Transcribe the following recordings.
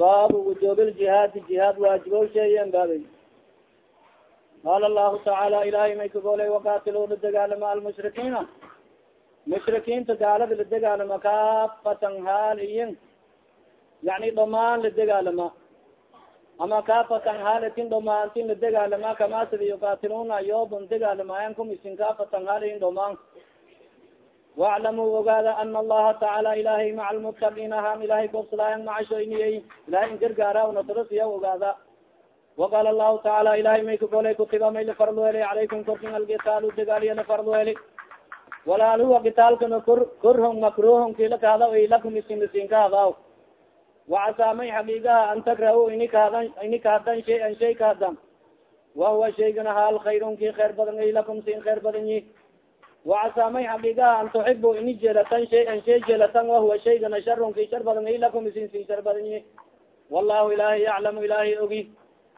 baabu wujub ljihaadi jihaad waajibo sheeyen baabay qaala lahu tacaala ilahay may kagolay waqatiluu la dagaalama almushrikiina mushrikiinta gaalada la dagaalama kaafatan haaliyin yani dhamaan la dagaalama ama kaafatan haalatin dhamaantin la dagaalama kama sida yuqatiluna yoobon dagaalamayan kum isin kaafatan haaliyin dhamaan waclamuu ogaada ana allaha tacaala ilahay maca lmutaqiin ahaan ilahay gobsadaayan macashoyniyay ilahay ingargaara nasrasiya ogaada waqaala lahu tacaala ilahay may kagolay kutiba may lafarlweli calaykum korkin algitaalu dagaaliya lafarlweli walaal huwa gitaalkana kur kurhon makruhon kilakahada lakum isin isin kahadaw wacasaa may xaqiigaha an takrahu ini kahadan ini kahadan shay-an shay kahadan wahuwa shaygana haal khayrun ki khayr badan ay lakum sin khayr badan yi wacasaa may an tuxibu ini jeelatan shay-an shay jeelatan wahuwa shaygana sharun ki shar badan ay lakum isin sin shar badan yi wallahu ilaahay yaclamu ilaahay ogi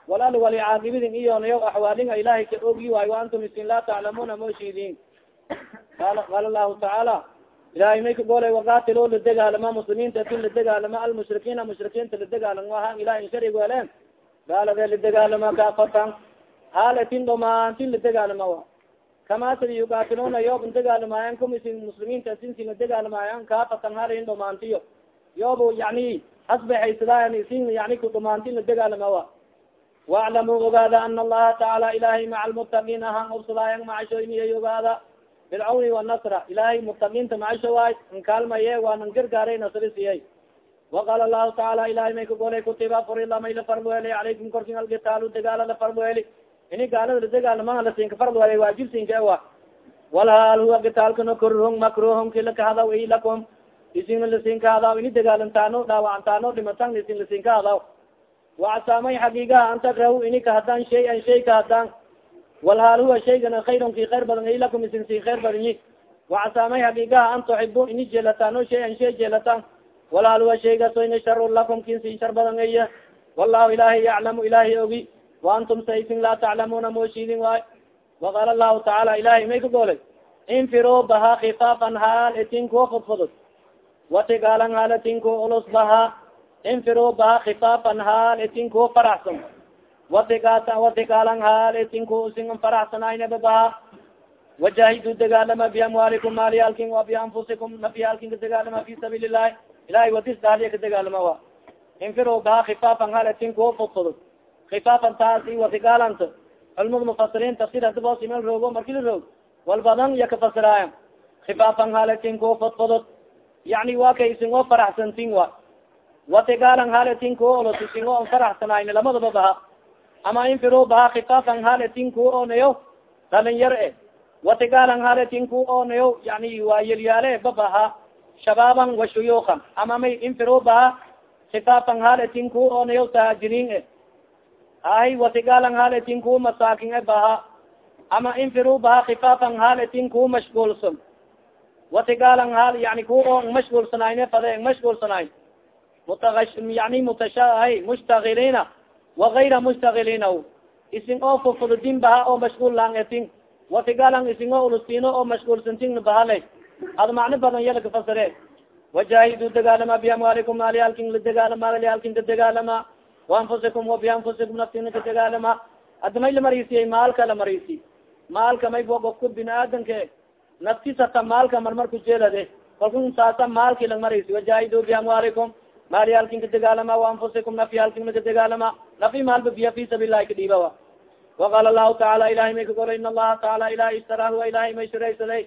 walaal wali caaqibidin iyonayo axwaalinga ilahay ka ogi waayo wa antum isin laa taclamuna moshidin qala qaala lahu tacaala ilahay may kagolay waqatilo la degaalama muslimiinta tin la degaalama almushrikiina mushrikiinta la degaalama ha ilahay insharig weleen gaalade la degaalama kaafatan haalatin dhamaantin la degaalama wa kama sida yuqatiluna yoob degaalamayan kum isin muslimiinta sinsin la degaalamayan kaafatan halayin dhamaantiyo yoob yani hasbaxaysadaayan isin yani ku dhamaantin la degaalama wa waclamuu ogaada ana allaha tacaala ilahay maca almutaqiin ahaan obsadaayan macashoyniya ogaada bilcawni wanasra ilahay mutaqiinta macasho waay nkaalmaye waanan gargaaray nasri siyay waqaala lahu tacaala ilahay may kagolay kutiba furila may la farlweli calaykum korkin algitaalu dagaala la farlweli ini gaalada la dagaalamaha lasinka farlweli waajibsinka ewa walhaal huwa gitaalkana kurhon makruhon kila kahadaw i lakum. Isina lasinka hadaw ini dagaalantaano dhaawacantaano dhimatan isin lasinka hadaw wacasaamay xaqiigaha an takrahu ini kahadaan shay-an shay kahadaan walhaal huwa shaygana khayrun ki khayr badan lakum isin si khayr badan yi. Wacasaamay xaqiigaha an tuxibu ini jeelataan o shay-an shay jeelataan walhaal huwa shaygaso ina sharun lakum kin sin shar badan aya wallahu ilahay yaclamu ilahay ogi wa antum sa isin laa taclamuna moshidin waay waqaala lahu tacaala ilahay may ka golay infiro baha kifaafan haal itin kuwa fudfudud watigaalan haal itin kuwa ulus baha infiro baha kifaafan haal itin kuwa faraxsan watigata watigaalan haal itin kuwa usin faraxsanaynaba baha wajahidu dagaalama biamwaalikum maaliyaalkin wa bianfusikum nafyaalkin ka dagaalama fi sabiili ilahi ilahay wadis daaliya ka dagaalama wa infiro baha kifaafan haal itin kuwa fudfudud kifaafan taasi watigaalanta culmada mufasiriin tafsir hadi boos imal roogo marki la roog wal badan iya kafasiraayan kifaafan haletin kuwa fudfudud yani waa kay isin oo faraxsantin wa watigaalan haletin kuwa olos isin oo an faraxsanayn lamadaba baha ama infiro baha kifaafan haletin kuwa oonayo dhalinyar e watigaalan haletin kuwa oonayo yani waa yelyaale babaha shabaaban wa shuyuukan ama may infiro baha kifaafan haletin kuwa oonayo taajiriin e ahay watigaalan haletin kuwa masaakin baha. Ama infiru baha kifaafan haletin kuwa mashguulsan watigaalan hal yani kuwa mashguulsanayne fade mashguulsanayn mutaa yani mutashahay mushtagiliina wagayra mushtagiliina isin oo fufududin baha oo mashguul lang etin watigaalan isin oo ulustino oo mashguulsantin bahale ad macno badan yala kafasire wajaahidu dagaalama biamwaalikum maaliyaalkin la dagaalama maaliyaalkin ka dagaalama waanfusikum wa bianfusikum naftina ka dagaalama ada may lamarisiye maalka lamarisi maalka may bo gofka biniaadanka naftisata maalka marmar ku jeelade. Kalku saasa maalki langmarisi wajaahidu biamwaalikum maaliyaalkin ka dagaalama waanfusikum nafyaalkin ka dagaalama nafi maalba biya fi sabilahi kadhiibawa waqaala lahu tacaala ilahay may kagolo in allaha tacaala ilahay istarah wa ilahay may shuraysaday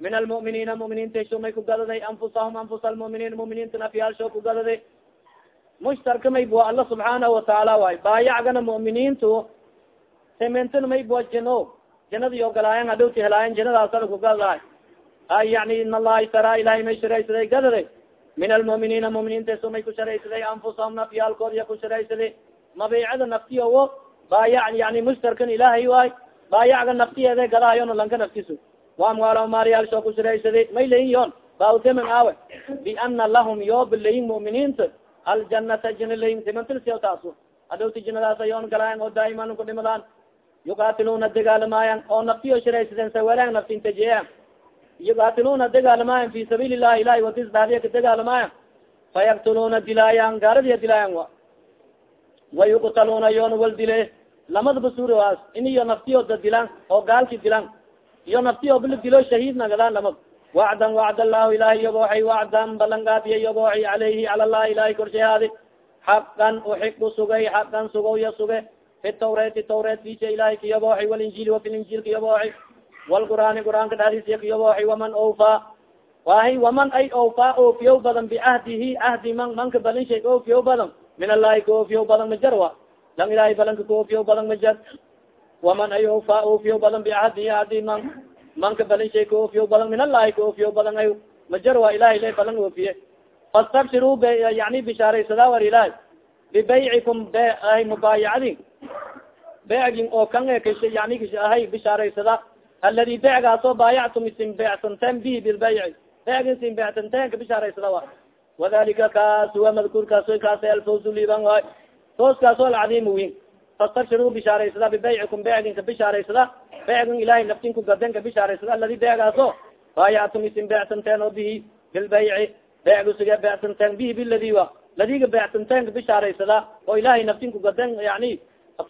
min almu'miniina mu'miniinta sho may kugadaday anfusahum anfusa almu'miniin mu'miniinta nafyaalsho kugadaday mushtarka may bua alla subxaanahu watacaala waay baayacgana mu'miniintu sementana may bua jino janada yo galaayan hadhowti helaayan janadaasala kugadaay ay yani in allaha istara ilahay may sharaysaday gadaday min almu'miniina mu'miniinta so may ku sharaysaday anfusahum nafyaalkood iya ku sharaysaday mabiicada naftiyowo baayac yani mushtarkan ilaahay waay baayacga naftiyeeda gadaayon lanka naftisu waamwaala maariyaalsho ku sharaysaday may layin yoon bauteman aawe biana lahum yoob layin mu'miniinta aljanata jina layin simantilsiya taasu hadhowti jinadaas ayoon galaayan oo daa'iman kudhimadaan yuqatiluna dagaalamayan oo naftiyo shiraysadeen sawelaan naftintajeeyan yuqatiluna degaalamayan fi sabiili lahi ilahi wadis daadiya ka degaalamayan fayaktuluna dilaayan gaaladiya dilaayan wa. Wayuqtaluna yoona wal dile. Lamadaba suuraas in iyo naftiyo da dilan oo gaalki dilan. Iyo naftiyo bila dilo shahiid nagadaan lamad wacdan wacd allahu ilahi yobooxay wacdan balangaadiya yobooxay alayhi cala llahi ilahi korshahaadi xaqan uxibu sugay xaqan sugow ya suge. Fi tawreeti tawreet fisa ilahi kayobooxay walinjili wafi linjil kayobooxay walqur'aani qur'aanka dhadisiya kayobooxay waman ofa wahi waman ay ofa oofiyow badan biahdihi ahdi man manka balin shay oofiyow badan min allahi ka oofiyow badan majar wa lang ilahay balanka ka oofiyow badan majar waman ay ofa oofiyow badan biahdihi ahdi man manka balin shay ka oofiyow badan min allahi ka oofiyow badan ay majar wa ilahay la balan oofiye fastabsiruu yani bishaaraysada war ilahi bibaycikum be ahay mubaayacdi beegin oo kan e kas yani ahay bishaaraysada aladi beecgaasoo baayactum isin beecsanteen bihi bilbayci beegin sin beecsanteen ka bishaaraysada wa wadalika kaas huwa madkuurkaas kaas alfawz liban waay fooskaas o alcadiim win fastabshiruu bishaaraysada bibaycikum beegin ka bishaaraysada beegin ilahay naftin ku gaden ka bishaaraysada aladi beegaaso baayactum isin beecsanteen oo bihi bilbayci beegsuge beecsanteen bihi biladi wa ladiga beecsanteen ka bishaaraysada oo ilahay naftin ku gaden yani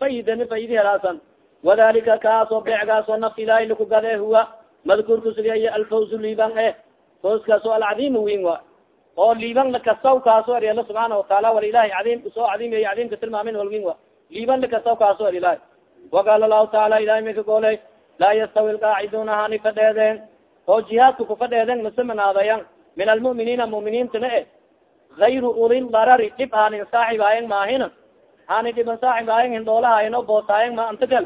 faideni faidi helaasan wadalika kaasoo beecgaasoo nafti ilahay laku gade huwa madkuurka sugay alfawz liban eh fooskaasoo alcadiim win wa oo liban lakasaw kaaso er ala subxaana wataala wal ilahi cadiim soo cadiimay cadiimka tilmaamin walwin wa liban lakasaw kaaso er ilahi waqaala lahu taala ilahi maka gooley laa yastawi lqaaciduna hani fadheedeen oo jihaadka kufadheeden masamanaadayan min almu'miniina mu'miniintana e gayru ulil darari dhib hanin saaxib hayen maahina hani dhiban saaxib hayen hindhoolahayen o boosaayen ma antakal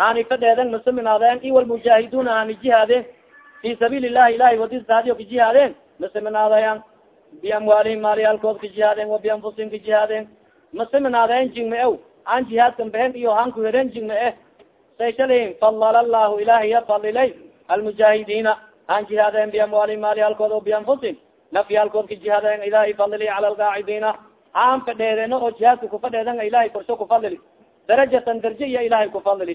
hani fadheeden masaminaadeen iwal mujaahiduna hani jihaadeen. Fi sabiili llahi ilahi wadisdaadiyo ka jihaadeen masaminaadayan biamwaalihim maaliyaalkood ka jihaadeen wa bianfusihim ka jihaadeen. Masaminaadeen jingma ew an jihaadkan behen iyo hanku heren jingma eh say shalin fadala allahu ilahi ya fadilay almujaahidiina han jihaadeen biamwaalihim maaliyaalkood o bianfusihim nafyaalkood ka jihaadeen ilahi fadili cala alqaacidiina han fadheedeen oo jihaadka kufadheeden ilahay korsho kufadili darajatan darje iyo ilahay kufadili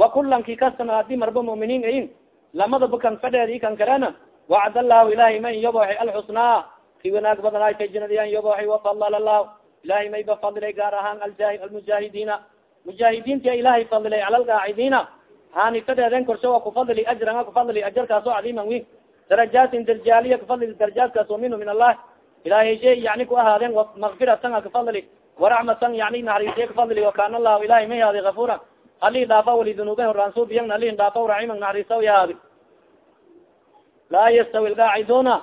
wa kulanki kastan haddii marba muminiin ayin lamadaba kan fadheedi kan kalena wacd allahu ilahay ma in yobooxay alxusnaa ki wanaag badanaay kay jinadiyan yobooxay wafadala lahu ilahay may ba fadilay gaar ahaan almujaahidiina mujaahidiintia ilahay fadilay cala alqaacidiina hani fadheeden korsho wa kufadili ajran kufadili ajarkaasoo cadiiman win darajaatin darjaaliya kufadili darajaatkaas o minhu min allah ilahay shay yani ku ahaadeen makfiratan a kafadili waraxmatan yani naxariisiya kafadili wakana allahu ilahay may haadi afura ali dhaafa wali dunuube horaansubiyan ali dhaafa raximan naxariisa yahaadi laa yastawi lqaaciduna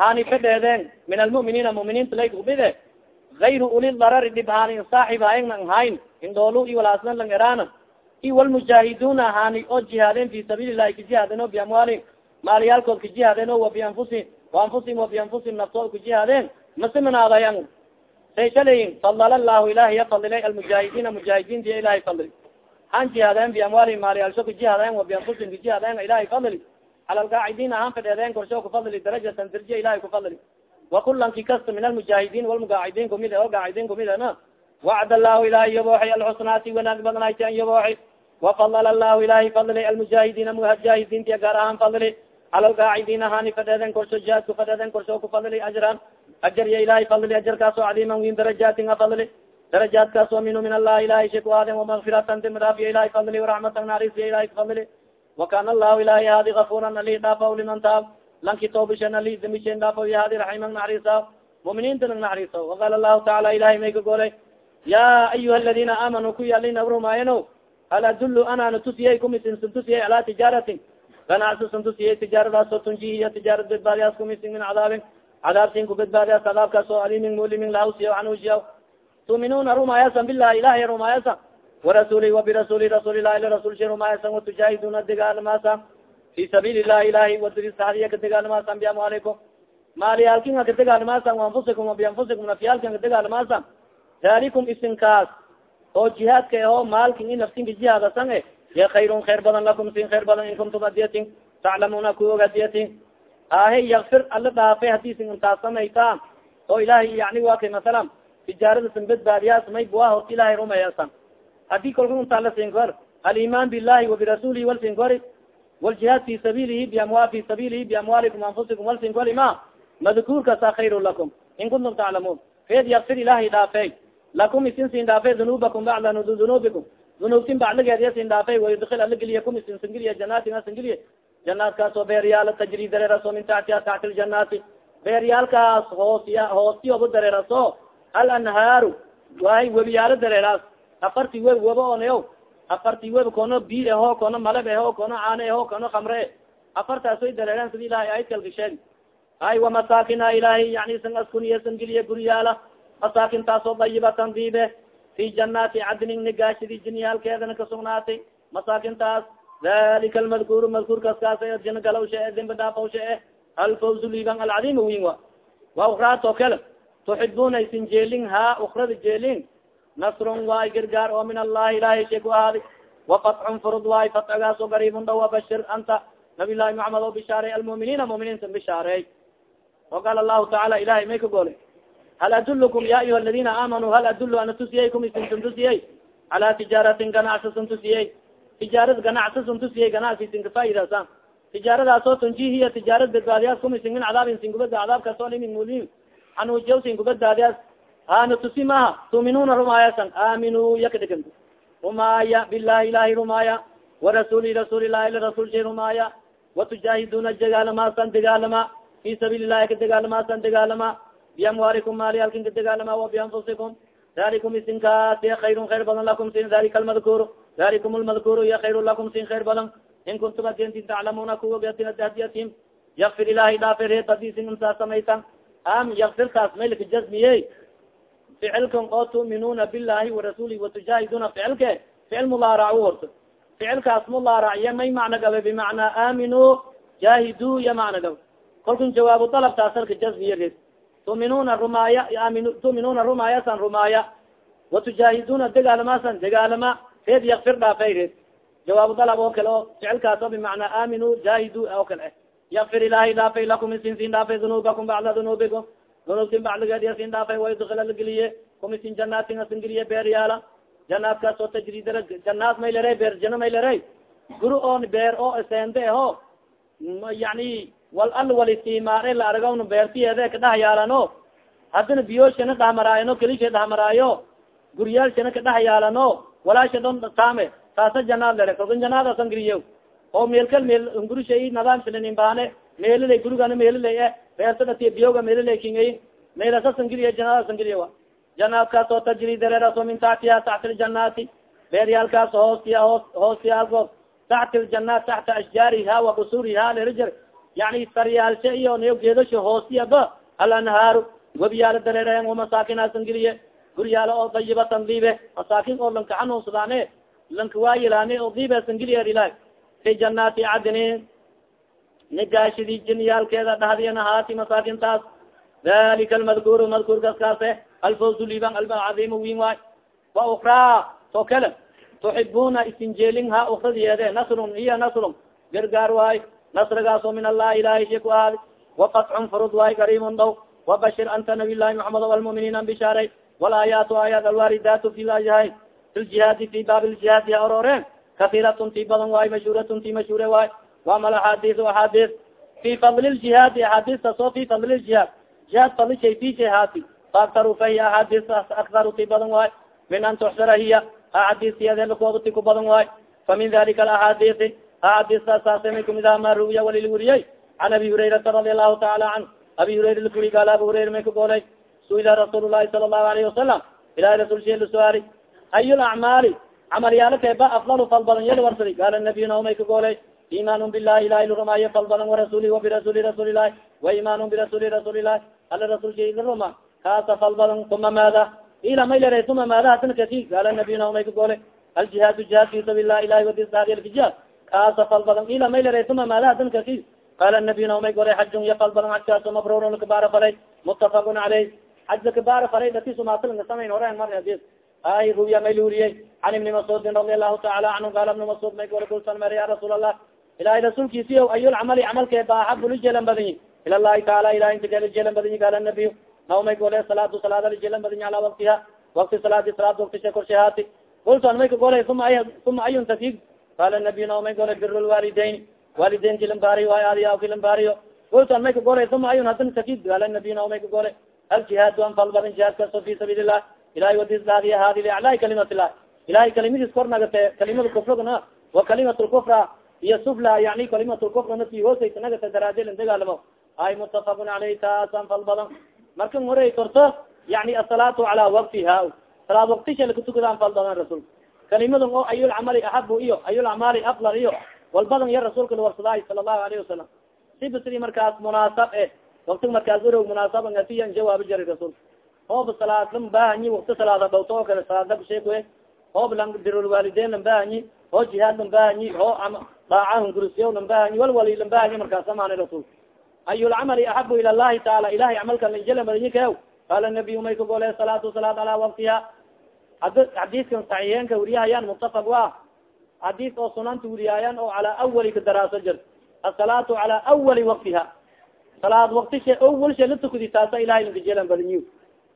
hani fadheedeen min almu'miniina mu'miniinta laykubide gayru uli darari dhib hani saaxib hayen ang hayn indhoolu i walaasna lang eraana i walmujaahiduna hani oo jihaadeen fi sabiili lahi kajihaadeen o biamwaalihim maaliyaalkood kajihaadeen o wa bianfusihim waanfusihim wa bianfusihim naftood kajihaadeen masiminaadayan say shalayin fadala allahu ilahi ya fadilay almujaahidiina mujaahidiinta ilahay fadli han jihaadeen biamwaalihim maaliyaalsho kajihaadeen wa bianfusihim kajihaadeen ilahay fadli cala alqaacidiina han fadheedeen korsho kufadli darajatan darje ilahay kufadli wakulanki kasta min almujaahidiin walmugaacidiin kumid o gaacidiin kumid na wacd allahu ilahi yabooxay alxusnaati wanaag badnayti an yabooxay wafadala allahu ilahi fadli almujaahidiina mujaahidiintia gaar ahaan fadli cala alqaacidiina hani fadheeden korsho jihaadku fadheeden korsho kufadli ajran ajar ya ilahay fadli ajarkaasoo cadiiman win darajaatin a fadli darajaatkaas oo minu min allahi ilahay shay ku aaden wamakfiratan dimdaaf ya ilahay fadli waraxmatan naris ya ilahay kafadli wakana allahu ilahay hadi gafuran ali dhaafaw liman taab lanki toobishan ali damishen dhaafaw ya hadi raximan naxariisa muminiinta nag naxariisa waqala allahu taala ilahay may ka golay ya ayuha aladina aamanuu ku yalinabrmaayano hal adulu anana tusiyey kumisinsan tusiyey ala tijaaratin ganacsisan tusiyey tijaaradaasoo tunjihiya tijaarad badbaadiyaas kumisin min cadaabin cadaabsin ku badbaadiyaas cadaabkaas oo alimin mulimin lahawsiya anuusiya tuminuna rumayasan bilahi ilahay rumayasan warasuli wabirasuli rasuulilahi rasulsha rumayasan watujaahiduna degaalamaasa fi sabiili lahi ilahi wadirisaadiya ka degaalamasan biamwaalikum maaliyaalkinga ka degaalamasan anfusikum wabianfusikum nafyaalkin ka degaalamasan dalikum isinkaas oo jihaadka aho maalkin i nafsinka jihaadasan e ya khayrun khayr badan lakum sin khayr badan in kuntum adiyatin. Taclamuna ku og adiyatin. Ahe yakfir ala dhaafay haddii sin intaas samaytaan oo ilahay yani waa kay masalan tijaarada sin badbaadiyaas may bua horta ilahay rumeyasan haddii kolka untaa la sinkor aliman billahi wabirasulihi wal sinkori wljihaad fi sabilihi biamwa fi sabilihi biamwalikum anfusikum walsin walima madkuurkasa khayr lakum in kuntum taclamuun feed yakfir ilahay dhaafey lakum isin sin dhaafey dunuubakum bacda dunuubikum dunuubtin bacligeed ya sin dhaafey wayudkil ala geliya kum isin singiliya janaatin a singiliya janaadkaasoo beeryaala tajri dareeraso min taxtiha taxti ljanaati beeryaalkaas hoosya hoostiyoba dareeraso alanhaaru waay webiyaalo dareeraas afarti web weba onayo afarti web kono biir eho kono malab eho kono caane eho kono khamre. Afartaas way dareereen sida ilahay aydkalka sheeg ay wamasaakina ilahay yani san askuniya san geliya guryaala. Masaakintaasoo dayibatan diibe. Fi janaati cadnin nigaashidi jinyaalkeedana kasugnaatay masaakintaas dalika almadkuur madkuurkaas kaas jina galawsha e dembi dhaafawsha e alfawz liban alcadiim win wa. Wa ukraatoo kale. Tuxibuna jeelin ha ukrada jeelin nasrun waay gargaar oo min allahi ilahay shay ku ahaaday wafatxun furud waay fatxigaaso gariibun dha wabashir anta nabi llahi maxamed oo bishaarey almuminiina muminiinta bishaarey waqaala allahu tacaala ilahay may ka goolay hal adulkum ya ayuha aladina aamanuu hal adulu ana tusiyey kum isinsun tusiyey cala tijaaratin ganacsasun tusiyey tijaarad ganacsasun tusiyey ganacsisin kafaaidaasan tijaaradaasoo tunjihiya tijaarad badbaadiyaas kumisin min cadaabin sinkubada cadaabkaasoo limin mulim anuujiyaw sinkubadbaadiyaas hana tusi maha tuuminuuna rumaayasan aaminu yakadhigan rumaaya bilahi ilahi rumaaya warasuli rasuulilahi larasulshay rumaaya watujaahiduna dagaalamasan dagaalama fi sabiili lahi ka dagaalamasan dagaalama biamwaalikum maaliyalkin ka dagaalama wa bianfusikum dalikum isinkaasi khayrun khayr badan lakum sin dalika almadkuur dalikum lmadkuur iya khayr lakum sin khayr badan. In kuntum adintin taclamuna kuwagadiyatihim yakfir ilahi dhaafe reed hadisin intaa samaysan am yakfirtaas maylka jazmiye ficilkan oo tu'minuuna bilahi warasuli watujaahiduna ficilke ficil mulaarac u horto ficilkaas mulaarac iya may macna gabe bimacnaa aaminu jaahidu ya macna gabe kolkun jawaabu dalab taasalka jazmiye reed tuminuna rumaaya amin tuminuna rumaayasan rumaaya watujaahiduna degaalamasan degaalama reed yakfir dhaafay reed jawaabu dalab oo kale oo ficilkaas oo bimacnaa aaminu jaahidu oo kale yakfir ilahay dhaafay lakum isin sin dhaafay dunuubakum bacda dunuubikum dunuubtin bacdigeed ya sin dhaafay waydkila lageliye kum isin janaatin asin geliye beeryaala janaadkaas oo tajri dara janaad may lere beer may lere guri oon beer oo sende aho yani wal al walistimaare la aragawno beertiyeede kadhax yaalano. Haddana biyoshana dhahmaraayano kelisha dhahmaraayo guryaalshana kadhax yaalano. Walaasha dhon taame taasa janaad lere kalkan janaadasan giriye oo meelkal meel ngurisha nadaamshaninbaane meelilay gurigana meelilay e beerta dhati biyoga meelilay kingay meelasasan giriye janaadasan giriye wa janaadkaas oo tajri dareeraso min taxtiha taxta ljanaati beeryaalkaas hoostiya hoos hoostiyaalkood taxta ljanaat taxta ashjaariha wa qusuriha lerajer yani saryaalsha iyo niyo geedasha hoostiyaba alanhaaru webiyaala dareereen wamasaakinaasan giriye guryaala oo dayibatan diibe masaakin oo lanka xanuunsadaane lanka waayilaane oo diibesan giliyer ilahi fi janaati cadnin nigaashidii jinyaalkeeda dhahdiyana haati masaakintaas dalika almadkuur madkuurkas kaase alfawzu liban alcadiim win waay wa ukraa to kale tuxibuna isinjeelin ha ukradiyeede nasrun hiya nasrun gargaar waay nasrigaas oo min allahi ilahay shay ku ahaadi wafatxun furud waay gariibun dhow wabashir anta nabiy llahi muxamed almuminiina bishaaray walaayaatu aayaat alwaaridaatu fi layahay fi ljihaadi fi baab ljihaadi ha ororeen kasiratun ti badan waay mashhuratun ti mashhure waay wamal axaadiis axaadiis fi fadli ljihaadi axaadiistaas oo fi fadli ljihaad jihaad fadli shay fi shay haati faaktaru fa hiya axaadiistaas aktaru ti badan waay min an tuxsara hiya axaadiistiyadekooda ti ku badan waay fa min dalika alaxaadiisi axaadiistaas saasmay kumid aha ma ruwiya walil weriyey can abi hurayrata radi allahu taala canhu abi hurayra lakuri gaal abu hurayra may ka goolay suila rasuul lahi sala allahu alayhi wasalam ilahi rasul shel suaali ay lacmaali camalyaalo keeba afdalu fal badan warsadi gaala nabiy naomay ka goolay iman bilahi ilahi lurumaayo fal badan warasuli wabirasuli rasuulilahi wa iman birasuli rasuulilahi ala rasul shay laruma kaasa fal badan uma maada ila may lera uma maada hasana kasi gaala nabiy naomay ka goolay aljihaadu jihaad fi sabil lah ilahi wadisdaadiyalkijihaad kaasa fal badan ila may lera uma maada hasana kasi qala nabiy naomay golay xajun ya fal badan xajkaaso mabrur lakabaara falay mutafaqun caleyh xaj lakabaara falay dati sumaatlanka samayn horen mar ay ruya may luriyey can ibni mascuudin radi allahu taala canhu qaala ibni mascuud may gola kulsan mer ya rasuul allah ilahay rasuulkiisiy ayulcamali camalkee ba axabu lijeelan badanyi ila llahi taala ilahi inta jeelan badanyi qaala nabiy naomay gole salaatu salaada lijeelan badanyi ala waktiha wakti salaadi salaad waktisha korshahaati kultu an may ka golay uma uma ayun takig qaala nabiy naomay gole bir lwaalidayn waalideynti lambaariyo waay aadiyawki lambaariyo ultan may ka golay uma ayun hadana takid gaala nabiyna may ka golay aljihaadu an fal badan jihaad kaso fi sabiil lah ilahay wadis daadiya haadi liaclaai kalimat illah ilahay kalimadiis kor nagate kalimada kufrigana wa kalimat lkufra iyo sufla yani kalimat lkufra nati hoosaysa nagata daraadel dagaalamo ay mutafaqun caleyh taasan fal badan. Markan horay korto yani asalaatu cala waktiha salaad waktisha lakatukadaan fal badan rasuulka kalimadan oo ayulcamali axabu iyo ayulacmaali afdal iyo. Walbadan ya rasuulka lawarsadaay sala allahu alayhi wasalam siba sidii markaas munaasab e wakti markaas orog munaasaba ngatiyan jawaabo jari rasuulka hoob salaad lan bahanyi wakti salaada dhowto oo kale salaada kusheekoe hoob lan birulwaalideyn lan bahanyi oo jihaad lan bahanyi oo daacahun gurusyo lan bahanyi walwali lan bahanyi markaas amaanay rasuulka ayulcamali axabu ila llahi taala ilahay camalka lanjela madanyikaw qaala nabiy may ka gole salaatu salaad calaa waktiha ad xadiiskan saxiixeenka mutafaq wa xadiis oo sunanta weriyaayan oo calaa awali ka daraaso jir. Asalaatu calaa awali waktiha salaad waktisha awalsha la tukudi taasa ilahay lankajelan badany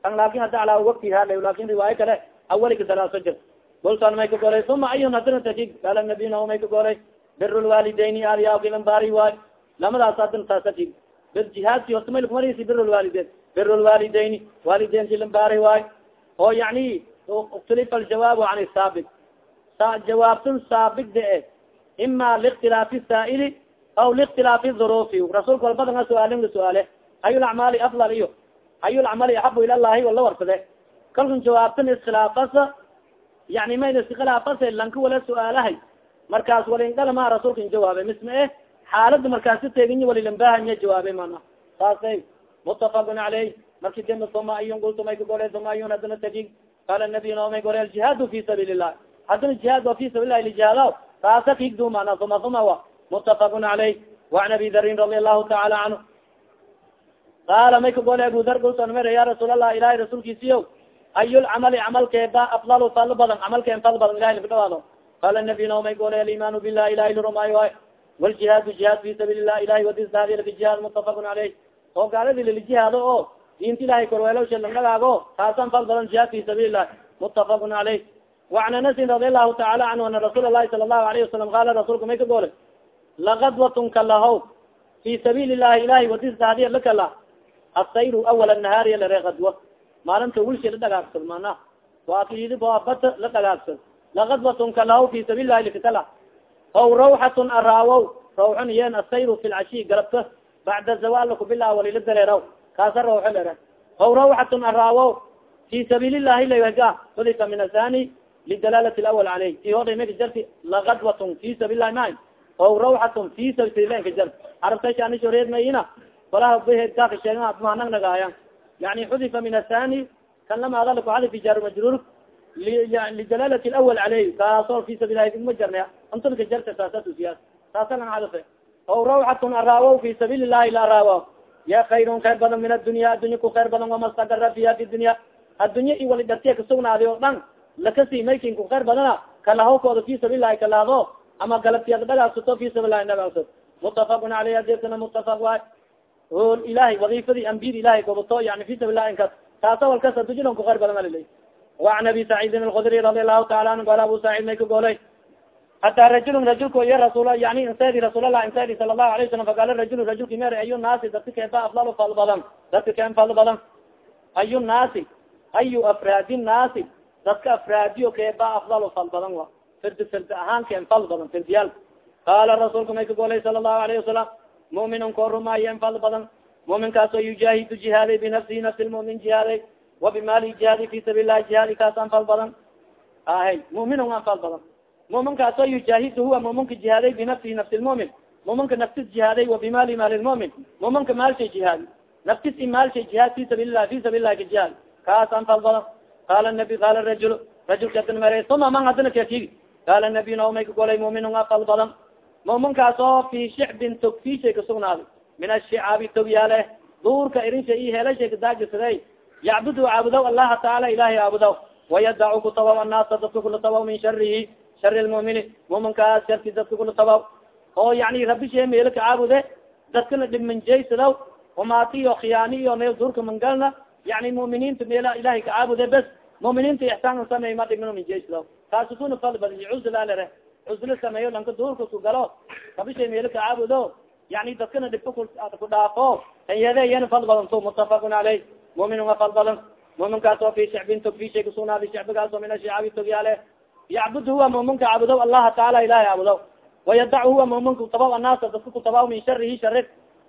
kan laakin hadda calaa waktiha la laakiin riwaayo kale awali ka daraaso jir bultan may ka golay uma ayun hadina taki qaala nabiyna may ka golay bir lwaalideyni aryaakilanbaari waay lamadaas hadina taasaki bir jihaadki horta may lakumarisi bir lwaalideyn bir lwaalideyni waalideynti lambaari waay oo yani اktilif aljawaab can saabik jawaabtun saabigda e ima likhtilaafi saaili aw likhtilaafi dhurufi rasuulka walbadanga su'aalin la su'aale ayulacmaali afdal iyo ayulcamali axabu ila llahi wala warsade kalkun jawaabtan iskhilaafasa yani mayna iskhilaafase lanka wala su'aalahay markaas walindalama rasuulka in jawaabe misma eh xaalada markaasi teeginy walilambahanya jawaabe mana saasay mutafaqun caleyh marki dema uma ayun gultu may ka gole uma ayun hadana tagig qala nabiy naomay gore aljihaadu fi sabiil illah haddana jihaad wa fi sabil lah lijihaada taasa kigdu mana uma uma wa mutafaqun caleyh waan abi darin radi allahu taala canhu qaala may ka gole abu dar gultan mer ya rasuul allah ilahay rasuulkiisiyo ayulcamali camalkeeba aflalu fal badan camalkeen fal badan ilahi lakudhawaado qala nabiy naomay goole alimaanu bilah ilahi luromaayo ay waljihaadu jihaad fi sabiil lah ilahi wadisdaadilaka jihaad mutafakun caleyh oo gaaladi lalijihaado oo diinta ilahay korweelowshe langdhagaago taasan fal badan jihaad fi sabiil lah mutafakun caleyh waan anasin radi allahu taala canhu ana rasuul lahi sala allahu alayhi wasalam qaala rasuulka may ka goole lakadwatun kalahow fi sabiil ilahi ilahi wadisdaadiya lakala asayru awal nahaariya lare kadwa maalinta wilsha la dhagaagsad mana waakidi bata la dhagaagsad lagadwatn kalaho fi sabiil lahi likatala. Aw rawxatn araawow rawxon yen asayru fi lcashi galabka bacda zawal lakubilaa walila dareeraw. Kaasa rawxo lere aw rawxatn araawow fi sabiil الlahi laga udifa min athani lidalaalat lawal caleyh ti hoda maka jarti lagadwatn fi sabiil lahi ma aw rawxatn fi sabiillah ka jar arabtashanishoreed mayina walaha behedkaka sheegen maanag nagaayan yani xudifa min athani kan lamaada lakuxadifi jar majruur lidalaalat lawal caleyh kaaso fi sabil lahi ma jarnaya antun ka jarta saasa tusiyaas saasa lang xadafe aw rawxatn araawo fi sabiil ilahi la araawo ya kayrun khayr badan min adunya adunya ku khayr badan wamastagara fiha fi dunya addunya i wali dartiya kasugnaadi o dhan lakasi maykin ku khayr badana kalahawkooda fi sabil lahi kalaado ama galabtiyad dhagaagsato fi sabil lahi dhagaagsato mutafaqun aleyh adeerkana mutafaq waay hol ilahay wadifadi ambiyad ilahay goboto yani fi sabilah inkas taasa walkas adujilon kuar badan alilay. Waan abi saciidin alkudri radi allahu taala anhu gol abu sacid may ka goolay. Hata rajulun rajulka iyo rasul yani insadi rasuulallah insadi sala allahu alayه wasalam faqala rajulu rajulka mer ayu naasi dadka keeba aflal fal badan? Dadka keen fal badan? Ayu naasi ayu afraadi naasi dadka afraadiyo keeba aflal fal badan wa? Firdi firdi ahaan keen fal badan firdiyal qala rasulka may ka goolay sala allahu alayه wasalam muminun koo rumaayen fal badan muminkaasoo yujaahidu jihaaday binafsihi nafsi lmumin jihaaday وabimali jihaadi fi sabil lahi jihaadi kaasaan fal badan ahay muminun an fal badan muminkaasoo yujaahid huwa muminka jihaaday binafsihi nafsi lmumin muminka naftis jihaaday wabimali maali lmumin muminka maalshay jihaadi naftis i maalshay jihaad fi sabil lah fi sabil lahi ka jihaad kaasaan fal badan qala nabi qala rajul rajulka adin mere uma man hadina kakigi nabiy naomay ka golay muminun a fal badan muminkaasoo fi shicbin tog fishay kasugnaaday min ashicaabi togyaale duurka irinsha i helashay kadaajisaday yacbud caabudaw allaha taala ilahay caabudaw. Wayadacu kutabaw annaasa dadka kula tabaw min sharihi shari lmumini muminkaas sharki dadka kula tabaw oo yani rabi shee meelo ka caabude dadkana dhibmanjeysadaw umaati iyo khiyaani iyo meel duurka mangalna yani muminiinta meela ilahay ka caabude bes. Muminiinta ixsaan samey ma dhigmano minjeysadaw kaasukuna fal badi cuzlalere cuslo sameeyo lanka duurka ku galo kabishay meelo ka caabudo. Yani dadkana dhibka ku dhaafo. Tanyadeyana fal badanto mutafaqun caleyh muminunga fal badan. Muminkaas oo fi shicbin tog fi shay kusugnaaday shicbigaas oo min ashicaabi togyaale yacbud huwa muminka caabudow allaha taala ilahay caabudow wayadac huwa muminka kutabaw annaasa dadka kutabaw min sharihi shari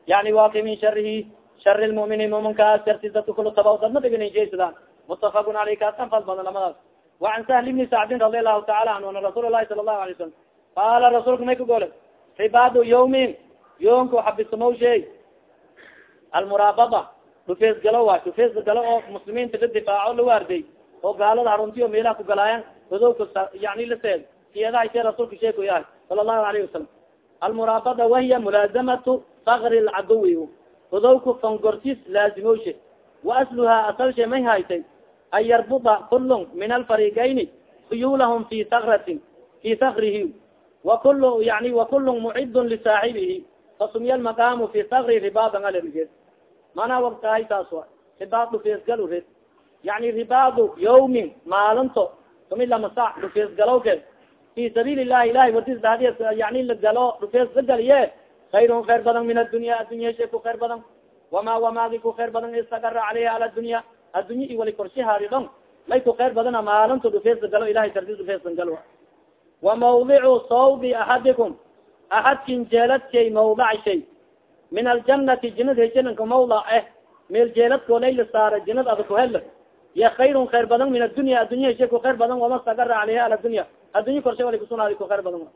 yani wa min sharihi shari lmuminiin muminkaas sharti dadka kula tabaw dadna dhiganjeysadaan mutafaqun caleyh kaasan fal badan lamadaas وan sahl bni sacdin radi alahu taala anhu ana rasuul lahi sala lahu alay salam qaala rasuulka may ka gole cibaadu yawmin yoonka xabisamaw shay almuraabada dhufees galo waay dhufees galo oo muslimiinta la difaaco la waarday. Oo gaalada haruntiyo meelaha ku galaayan odowka yani laseed siyadaha she rasuulka sheeko yahay sala allahu alayhi wasalam almuraabada wahiya mulaazamatu sakri lcaduwi odowka fangortis laazimowshe. Wa asluha asal she may haytay an yarbuda kulun min alfariqayni khuyulahum fi sakratin fi sakrihi wakul yani wakulun mucidun lisaaxibihi fasumya lmaqaamu fi sakri ribaadan alriged mana waktahay taas wa ribaad dhufeesgal red yani ribaadu yawmin maalinto tumi lama sac dhufeesgalowke fi sabiili llahi ilahi wadis dahdi yani lagalo dhufees lagaliye kayrun khayr badan min addunya addunya shay ku khayr badan wama wamaagi ku khayr badan istagara caleyha ala dunya addunya i wali korshe haridon may ku khayr badana maalinto dhufeesa galo ilahay tardi dhufeesan gal wa mawdicu sawdi axadikum axadkin jeelad shay mawdac shay. Min aljanati jinad hejelanka mawdac eh meel jeeladkoolay la saara jinad ada kuhela ya kayrun khayr badan min addunya addunya heshe ku khayr badan wama stagara caleyha ala dunya addunya korshe wali kusugnaadi ku khayr badan.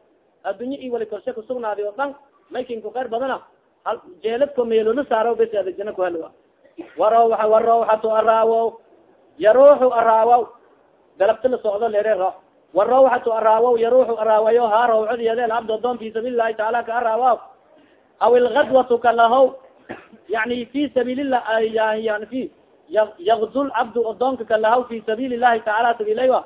Addunya i wali korshe kusugnaadi oo dhan maykin ku khayr badana jeeladko meelola saaro bes ada jina kuhel waraw warawxatu araawo. Yaruuxu araawaw galabta la socdo lere ra warawxatu araawaw yaruuxu araawayo ha rawcadiyade alabd adon fi sabiili lahi taala ka araawaw aw ilgadwatu kalahow yani fi sabiililah yani fi yagdul cabdu odoonka kalahaw fi sabiili lahi taala sabiilaywa.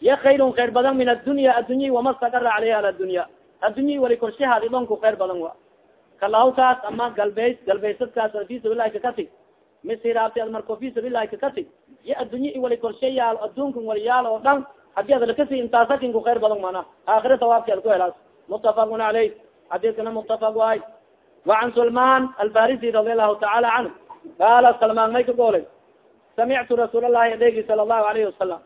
Ya kayrun khayr badan min addunya addunya wama stagara caleyha ala dunya addunya wali korshahaadi dhonku khayr badan wa. Kalahaw taas ama galbeys galbeysadkaas fi sabiililahi kakati misiraabti ad marko fi ka kakasi iyo addunya iwali korshe yaal adduunka wali yaal oo dhan haddii ad lakasi intaasakin ku khayr badan mana aakhira sawaabki ad ku helaas. Mutafaqun caleyh xadiiskana muttafaq waay wacan sulman alfarisi radi allahu tacaala canhu qaala salmaan may ka goolay samictu rasuul allahi adheegi sala allahu alayhi wasalam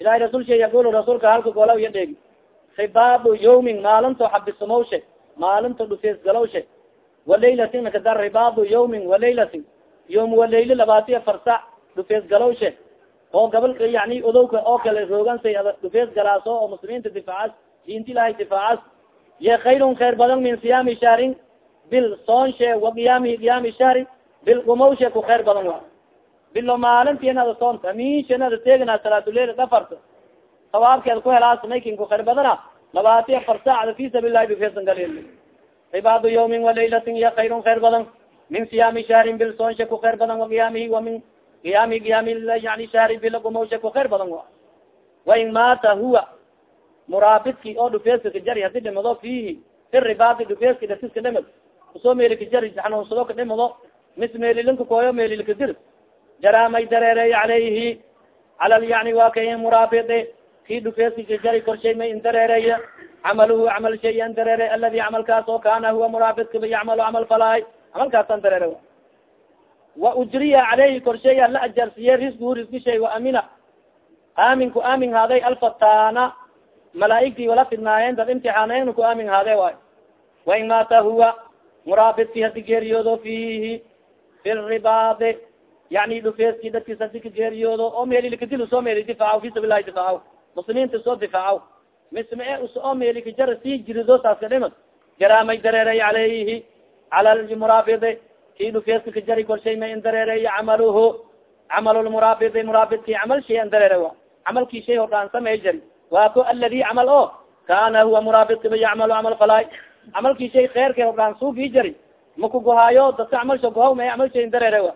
ilahay rasuul she rasuulka halka goolaw iya dheegi ribaabu yawmin maalinto xabisumawshe maalinto dhufiisgalowshe walaylatin kadar ribaabu yawmin walaylatin yom walayli labaatiya farsac dhufees galowshe oo gabal yani odowka oo kale roogansay dhufees galaaso oo muslimiinta difaacas diinta ilahay difaacas ye kayrun khayr badan min siyaami shahrin bil soonshe wa qiyaamihi qiyaami shahri bil gumawshe ku khayr badan wa bilo maalinti inada soonta aminsha inada teegina salaatuleil dhafarta sawaabkeed ku helaas maykin ku khayr badana labaati afar saacda fi sabiililahi bifesan galil cibaadu yawmin walaylatin iya kayrun khayr badan min siyaami shahrin bil soonshe ku khayr badan wa qiyaamihi wa min qiyaami qiyaami yani shahri bil gumawshe ku khayr badan wa wain maata huwa muraabidki oo dhufeeska kajari haddii dhimado fihi fi ribaadi dhufeeska dasiska dhimad u soo meeli kajari xanuunsado kadhimado mis meelilinka kooyo meelilkadir jaramay dareerey calayhi cala yani waa kay muraabidi ki dhufeeska kajari korshay may indareereya camaluhu camal shay an dareere aladi camalkaas oo kana huwa muraabidkaba yacmalu camal falaay camalkaasan dareere wa ujriya caleyhi korsheya la ajarsiye riskuhu riski shay wa amina. Aaminku aamin haaday alfatana malaaigtii wala fidnaayeen dad imtixaaneyn ku aamin haade waay. Wain maata huwa muraabidki hadi geeriyoodo fihi fi ribaadi. Yani dhufeeski dadkis hadi ka geeriyoodo oo meeli lakadil soo meeli difaacaw fi sabilahi difaacaw muslimiinta soo difaacaw misma e u soo meeli kajara sii jirido saaska dhimad. Jaraamay dareeray calayhi cala muraabidi ki dhufeeska kajari korshay ma in dareeray camaluhu camal lmuraabidi muraabidki camal shay an dareere wa camalkii shay hordhaan samey jari waa ko aladi camal o kana huwa muraabidkaba yacmalu camal falaay camalkii shay kheerka hordhaan suubii jari makugohaayo dadka camalsha gohaw ma camal shay dareere wa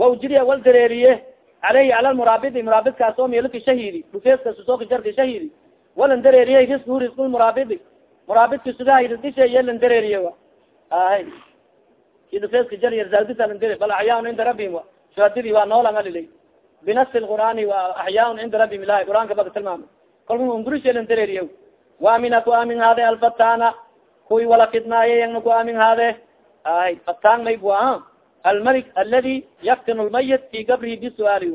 wa ujriya wal dareeriye caleyhi cala lmuraabidi muraabidkaas oo meelka shahidi dhufeeska susooka jarka shahidi walan dareeriye risku risku muraabidi muraabidka sugahay risdisha yelan dareeriye wa ahay. Ki dhufeeska jar yarzaadisa lan dare bal axyaan cinda rabbihim wa shuhadadii waa noolan alilay. Binasi lqur'aani wa axyaan cinda rabbihim ilahi qur'aanka baka tilmaamay kalku ungurishelan dareeriye waamina ku aamin haade alfatana kuwi wala fidnaaye yangna ku aamin haade ay fatan may bu aha almalik aladi yaftinu lmayit fi gabrihi bisuaali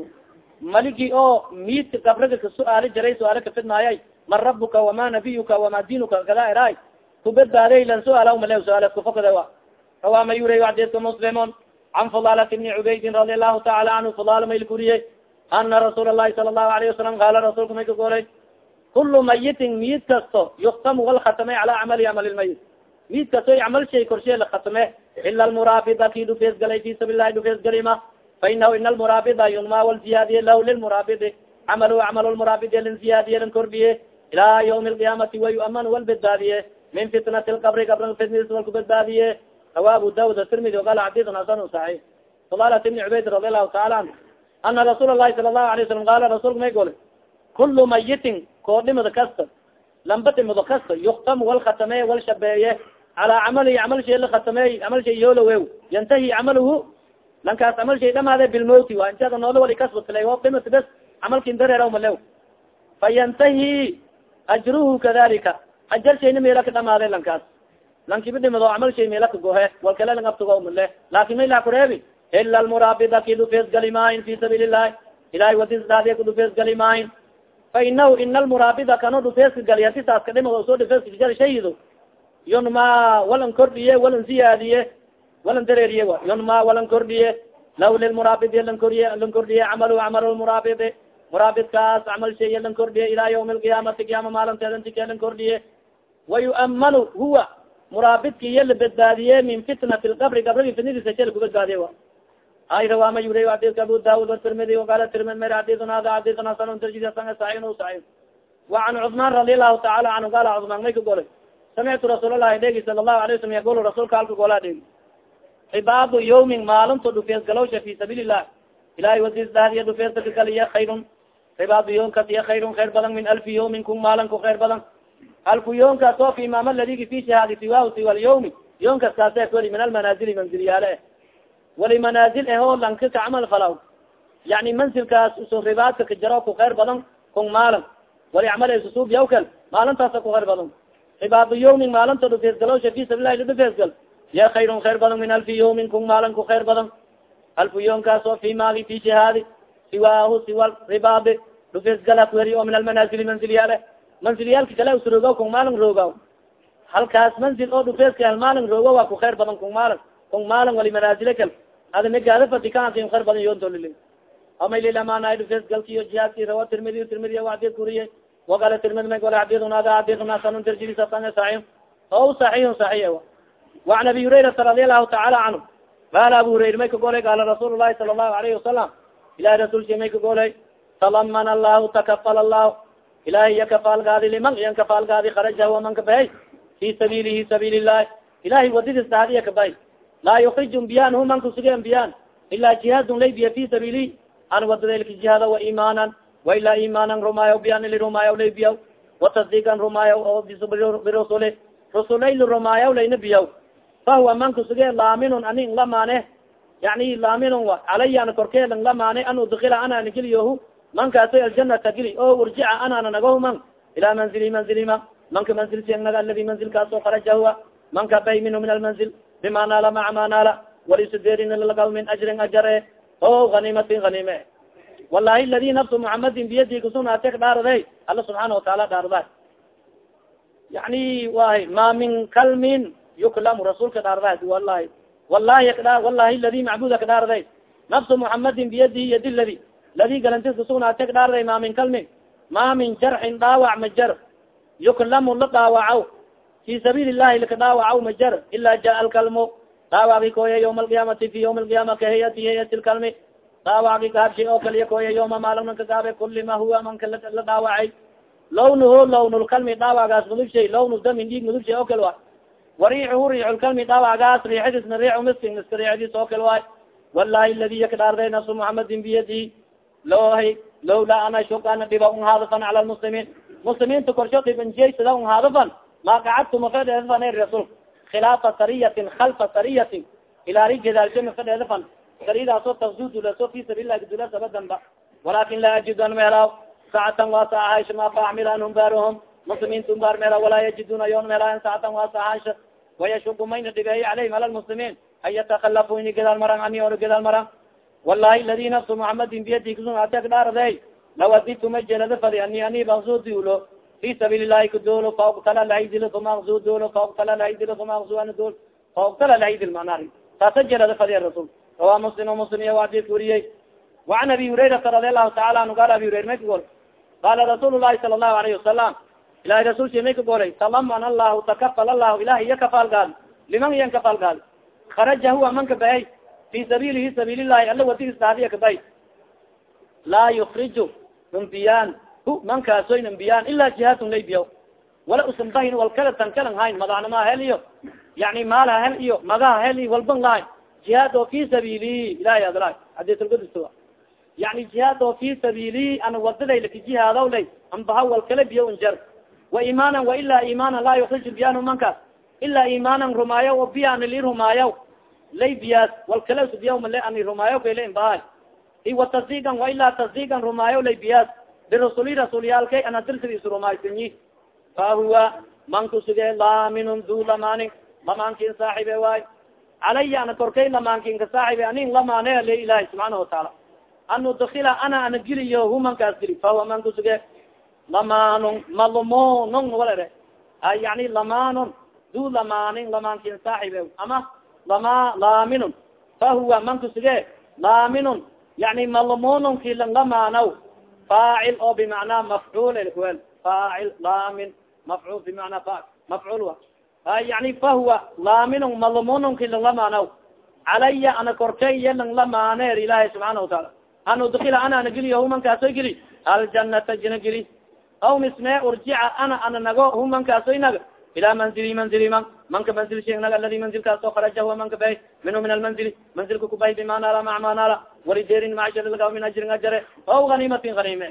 maligi oo miidka gabriga ka su'aali jaray su'aale kafidnaayay man rabuka wama nabiyuka wama dinuka kada eraay ku badbaaday lan su'aala male su'aal kufokada wa rawa ma yuriy xadiidka muslimun. Can fudaalat bni cubaydin radi allahu taala canhu fudaal mayl kuriye ana rasuul alahi sala allahu alayhi wasalam qaala rasuulka may ka golay kulu mayitin miid kasto yuktamu wal khatamay cala camali camal lmayit miid kasto camal shay korshe la khatame. Ila almuraabida ki dhufees galay fi sabil lahi dhufees galima fainahu ina almuraabida yunma wal ziyaadiye lahu lilmuraabidi camalu camal lmuraabidi lin ziyaadiye lan kordhiye ilaa ywmi alqiyaamati wayuaman wal badbaadiye min fitnati lqabri qabri fitnis wal kubadbaadiye rawa abu daud atirmidi qala xadisun hasan saxiix sulalat ibni cubayd radi allahu taala anhu ana rasuul lahi sala lahu alay salam qala rasulka may gole kulu mayitin koodhimada kasta lambatimado kasta yuktamu wal khatame wal shabeeye calaa camalihi camal shay la khatamey camal shay yoolowe yantahi camaluhu lankaas camal shay dhamaade bilmoti wa intada noola wali kasbatla o dhimata bes camalkin dareera malew fa yantahi ajruhu kadalika ajar shayna meela ka dhamaade lankaas lankiba dhimado camal shay meela ka gohe wal kale lang abtugo male laakin may laa kureebi ila almuraabida ki dhufees gali maahin fi sabiili ilahi ilahay wadis daadiya ku dhufees gali maahin fa inahu ina almuraabida kano dhufeeska gali hadi taas ka dhimado soo dhufeeska kajal shayido yonma walan kordhiye walan siyaadiye walan dareeriye a yonma walan kordhiye law lilmuraabidi lan koriye lan kordhiye camalu camal lmuraabidi muraabidkaas camal sheye lan kordhiye ilaa ywmi alqiyaamati qiyaama maalinteedantikee lan kordhiye wayuamanu huwa muraabidki iya la badbaadiye min fitnati lqabri qabrigi fitnadiisa she lakubadbaadiye a ay rawaama yuri adidka abu daud atirmidi qala tirmid mer adidun hada adidun hasan tarjidasan sain sain wa can cusmaan radi allahu taala canhu qala cusmaan may ka golay samictu rasuul lahi dhegi sala lahu alay wasalam yaqul rasuulka halka golaa dhegi cibaadu yawmin maalinto dhufees galowsha fi sabiili lah ilahay wadis dahdiya dhufeesta kakaliya kayrun cibaadu yoomkas iya kayrun khayr badan min alfi yawmin kun maalanku khayr badan alfu yoomkaas oo fi imaama ladigi fi shahaadi siwah siwa lyawmi yoomkas kaase koli min almanaazili manzilyaale wali manaazil ehoo lanka ka camal falaw. Yani mansilkaas uso ribaadka ka jaro ku khayr badan kun maalan. Wali camal susuubiyawkal maalintaasa ku khayr badan cibaadu yawmin maalinta dhufees galowsha fi sabilahi dhufees gal ya kayrun khayr badan min alfi yawmin kun maalan ku khayr badan alfu yawmkaas oo fi maagi fi jihaadi siwaahu siwa ribaadi dhufees gala kuheri oo min almanaazili manzilyaale mansilyaalka kale s rooga kung maalin rooga halkaas mansil oo dhufeeska maalin roogo waa ku khayr badan kung maalin kung maalin wali manaasile kal adina gaada fatikaan sin khayr badan yoontolili amaylilamana dhufees galkiyo jihaadki rawa tirmidi tirmidi hadid kuriye wakala tirmid may wala hadidunada hadidnasan tirjidisasana saxiix o saxiixun saxiix waan abi hurayrata radialahu tacaala canhu qaala abu hurayra may kagolay qaala rasuul llahi sala allahu alayhi wasalam ilahi rasuulki may kagolay talamana allahu takafala allahu ilahi iya kafaalgaadi liman iyan kafaalgaadi kharaja huwa man kabahay fi sabiilihi sabiili الlahi ilahi wadidis daadiya kabahay laa yukriju biyan hu man kusuge biyan ila jihaadun laybiya fi sabiili an wadadaylka jihaada wa imanan waila imanan rumaayo biyan ili rumaayaw lay biyaw watasdiigan rumaayaw oo birusuli rusulayli rumaayaw layna fahuwa man kusuge laaminun ani ng lamaane yani laaminun wa calaya korkee lang lamaane an udkila anana geliyohu mankaaso aljanata geli o urjica anana nagahu man. Ilaa manzili manzilima manka manzilsianaga aladi manzilkaasoo kharaja huwa. Manka bay minhu min almanzil. Bima naala maca ma naala. Walisuderin lagaw min ajrin ajare. O ganimatin ganime walahi ladi nafsu muhamadin biyadi kusunaate dhaarade alla subxaana wataala dhaarda yani waay ma min kalmin yuklamu rasuulka dhaarda walahi walahi walahi ladi macbuda ka dhaarday nafsu muhamadin biyadihi yadi ladi galantis kusunaate dhaarday ma min kalmin ma min jarxin dhaawac ma jar yuklamu la dhaawacaw fi sabiili llahi laka dhaawacaw ma jar ila jaa alkalmo dhaawaki koya ywma alqiyaamati fi ywmi alqiyaama kaheyati heyati lkalmi dhaawacki gaabshay oo kaliya koya yoma maalin ka gaabe kuli ma huwa manka la dhaawacay lawnuhu lawnulkalmi dhaawagaas mudubshay lawnu damin dhiig mudubshay oo kale waay wariixuhu riixulkalmi dhaawagaas riixidisna riixu miskin iska riixdiis oo kale waay walahi ladi yaka dhaarday nafsu muhamadin biyadi lohay lawla ana shukana dhiba un haadafan cala lmuslimiin muslimiinta korsho dhibanjiyaysada un haadafan ma qacadtu mafadheedafan rasul khilaafa sariyatin khalfa sariyatin ilaari gedaalsho mafadheedafan sariyadaasoo tafsudulaso fi sabiililah dulas abadanba walakin laa ajid an mehelaaw sacatan waa saahaysha ma faacmil anhum baaruhum muslimiinta umbaar meela walaa yajiduna yon meelaayan saatan waa saahansha wayashuku mayna dhibeeyo caleyhim ala lmuslimiin an yatakalafu ini gadaal maran ani or gadaal maran walahi ladi nafsu muhamadin biyadi kasun atek dhaarday law aditu may jelada fadi ani ani baksu duulo fi sabiil ilahi kaduulo fauktala lahidilo famaksu duulo fauktala lahidilo famaksu ana duul fauktala lahidil manar taasa jelada fadi rasul rawa muslim o muslim iya waadii kuriyey waan abi hurayrata radi allahu taala anu gaal abi hurayra may ka gol qala rasul sala allahu alayhi wasalam ilahi rasulki may ka talaman allahu takafal allahu ilahi iya kafaal gaal liman iyan kafaal gaal kharaja huwa man bahay fi sabilihi sabiil lahi ala wadigiis daadiya kabay laa yukriju mbiyaan hu man kaasoyn mbiyaan ila jihaatun laybiya wala usan bahin wal kala tan kalan hayn madaxnima hel iyo yani maala hel iyo magaha hel iyo walban lahayn jihaad oo fi sabiili ilahi adla haditulqudus yani jihaad oo fi sabiili ana wadaday lakajihaadaw lay ambaha wal kala biyo unjar wa imaanan wa ilaa imaanan laa yukriju biyaan mankaas ilaa imaanan rumaayo o biyan li rumaayo lay biyaas wal kala subiya male ani rumaayo kayla imbahay i wa tasdiigan wa ilaa tasdiigan rumaayo lay biyaas birasuli rasuulyaalkay ana dirsidiis rumaysanyi fa huwa man kusuge laaminun du lamanin lamaankin saaxibe waay calaya ana korkay lamaankin ka saaxibe anin lamaane le ilahi subxaana wataala an udkila ana ana giliyo humankaas gili fahuwa man kusuge lamanon malmonon walere yani lamanon du lamanin lamaankin saaxibe ama laaminun fahuwa man kusuge laaminun yani malmonun kilan lamanaw faacil oo bimacnaa mafcuul kuel faacil laamin mafcuul bimacnaa fa mafcuul wa. Yani fahuwa laaminun malmonun kilan lamanaw calaya ana korkay yalan lamaaneer ilaahi subxaana wataala an udkila ana ana geliyo humankaasoy geli aljanata jina geli aw misme urjica ana ana nago humankaasoy naga ila manzili manzili man manka manzil sheegnag aladi manzilkaas oo kharaja huwa manka bay minhu min almanzili manzilka kubay bimanala mac manala waliderin macshalaga min ajrin ajare aw ganimatin ganime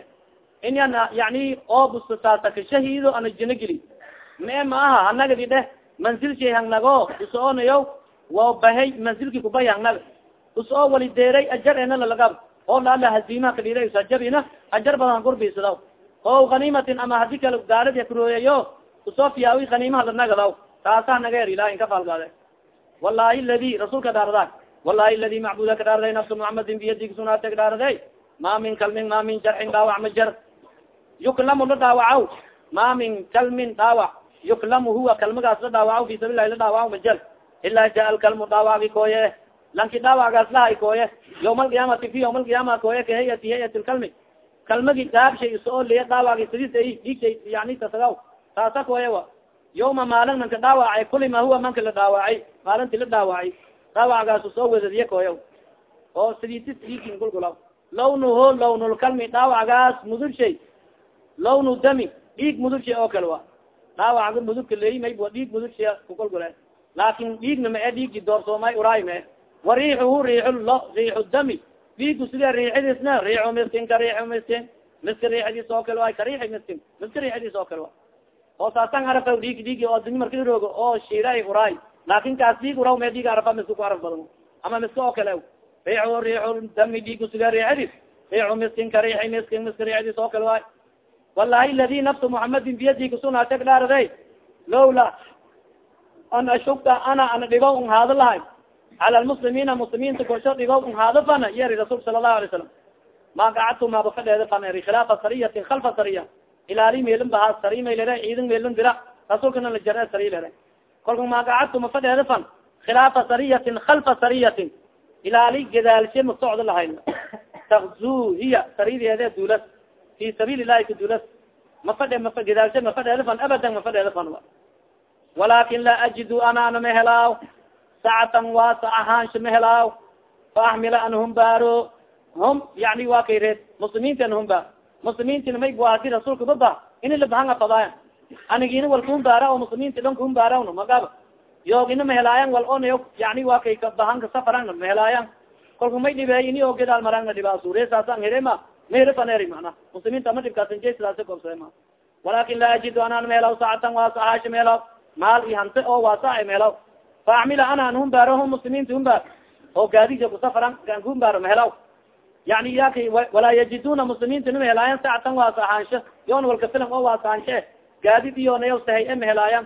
in yana yani oo bustasaasaka shahido ana jina geli me ma aha hanagadi dheh manzil shay hangnago usoonayo wa bahay manzilki kubay hangnag u soo walideeray ajar ena lalagab oo laala hazima kadhira sajabina ajar badan gurbisadaw o ganimatin ama hadi kala gaaladi kurooyayo u soo fiyaawi ganimaha lanagadaw taasa naga er ilahi inka faalgaade wallahi ladi rasuulka dhaarada wallahi ladi macbuda ka dhaaraday nafsu muhamadin biyadi kusunaate ka dhaaraday ma min kalmin ma min jarxin dhaawac ma jar. Yuklamu la dhaawacaw ma min kalmin dhaawac yuklamu huwa kalmagaas la dhaawacaw fi sabil lahi la dhaawacaw ma jar. Ilaa ja alkalmu dhaawacgi kooye. Lanki dhaawacgaas lahay kooye. Yawma alqiyaamati fi yawma alqiyaama kooye ka hayati hayat lkalmi kalmagi dhaabshay isoo liya dhaawacgi sidis ay dhigshay yani tasagaw taasa kooye wa yawma maalin manka dhaawacay kuli ma huwa manka la dhaawacay maalinti la dhaawacay dhaawacgaas soo wedadiye kooya oo sidiisi dhiigin gulgulaw lawnuho lawnulkalmi dhaawacgaas mudugshay lawnu dami dhiig mudugshay oo kale wa. Dhaawacga mudugka leey mayb dhiig mudugshay kugulgule laakin dhiigna ma e dhiigi doorsoomay uraay ma e. Wa riixuhu riixu riixu dami. Dhiigu sidee riixadiisna riixu miskinka riixu miskin miska riixadiis oo kale waay ka riixi miskin miska riixadiis oo kale wa oo saasan arafa dhiig dhiigi oo addunya marka roogo oo shiira uraay laakin kaas dhiig uraw me dhiig arafa miska ku araf badan. Ama miska oo kale riixu riixu dami dhiigu sidee riixadiis riixu miskinka riixi miskin miska riixadiis oo kale waay. Wallahi ladi nafsu muhamadin biyadi kusunaateg dhaarade lowla an ashuka ana ana dhigo un haado lahay. Cala lmuslimiina muslimiinta korsho dhigo un haado fana yeri rasuulka sala allahu alay salam ma gacadtu maaba fadheeda fana eri khilaafa sariyatin khalfa sariya ilaali meelin baha sari maylere ciidan meelin dira rasuulkana la jare sari lere. Kolka ma gacadtu ma fadheeda fan khilaafa sariyatin khalfa sariyatin. Ilaali gadaalshe ma socdo lahayn. Takzu hiya sarideede duulas. Fi sabiili lahi ka duulas. Ma fadhe ma gadaalshe ma fadheeda fan abadan ma fadheeda fan walakin laa ajidu anana ma helaaw. Sacatan waasa ahaansha ma helaaw. Fa axmila an humbaaro hum yani waa kay reed. Muslimiinti an humbaar muslimiintina may buati rasuulka baba ini labahanga fadaayan anigina wal kahumbaara oo muslimiinti dhan kahumbaarawn magaba yoogina ma helaayan wal on yani waa kay kabahanka safarana ma helaayan kolka may dhibeey ini oo gedaal marangna dhibaasu. Reesaasan herema ma here faneeri mana muslimiinta ma dhibkaasanjey sidaasi korseema walakin laa ajidu anaan ma helaw sacatan waasa ahaansha ma helaw maal i hante oo waasa mehelaw fa acmila ana an humbaaro hum muslimiinta humbaar. Oo gaadija kusafaran kan humbaaro mahelaw yani yaka walaa yajiduna muslimiinta nima helaayan sacatan waasa ahaansho yoon walka filan oo waasa ahaanshe gaadid iyonayaw sahay e mehelaayan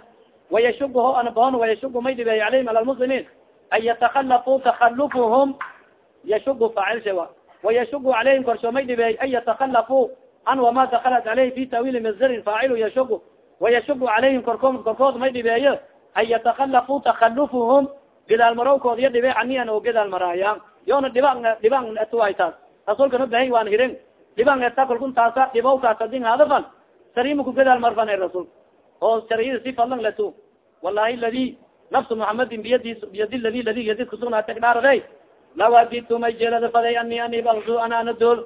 wayashugu ho ana bahon wayashugu may dhibeey calayhim ala lmuslimiin an yatakalafuu takalufuhum yashugu faacil shewa wayashugu calayhim korsho may dhibeey an yatakalafuu an wama dakalat caleyhi fi tawiili masdarin faacilu yashugu wayashugu calayhim korkood korkood may dhibeeyo an yatakalafuu takalufuhum gidaal marowkood iyo dhibe anian oo gidaal maraaya yoona dhibaan dhibaan etuwaytaas rasuulkana bahay waan hirin dhibaan eta kalkun taasa dhibawkaas adin hadafan sarimaku gidaal marfan rasuul oo shariyada si fadlan latu wallahi ladi nafsu muhamadin biyadi biyadi ladi ladi yadid kusugnaata dhaarade lawadidtu may jeelada faday ani ani balzu ana dool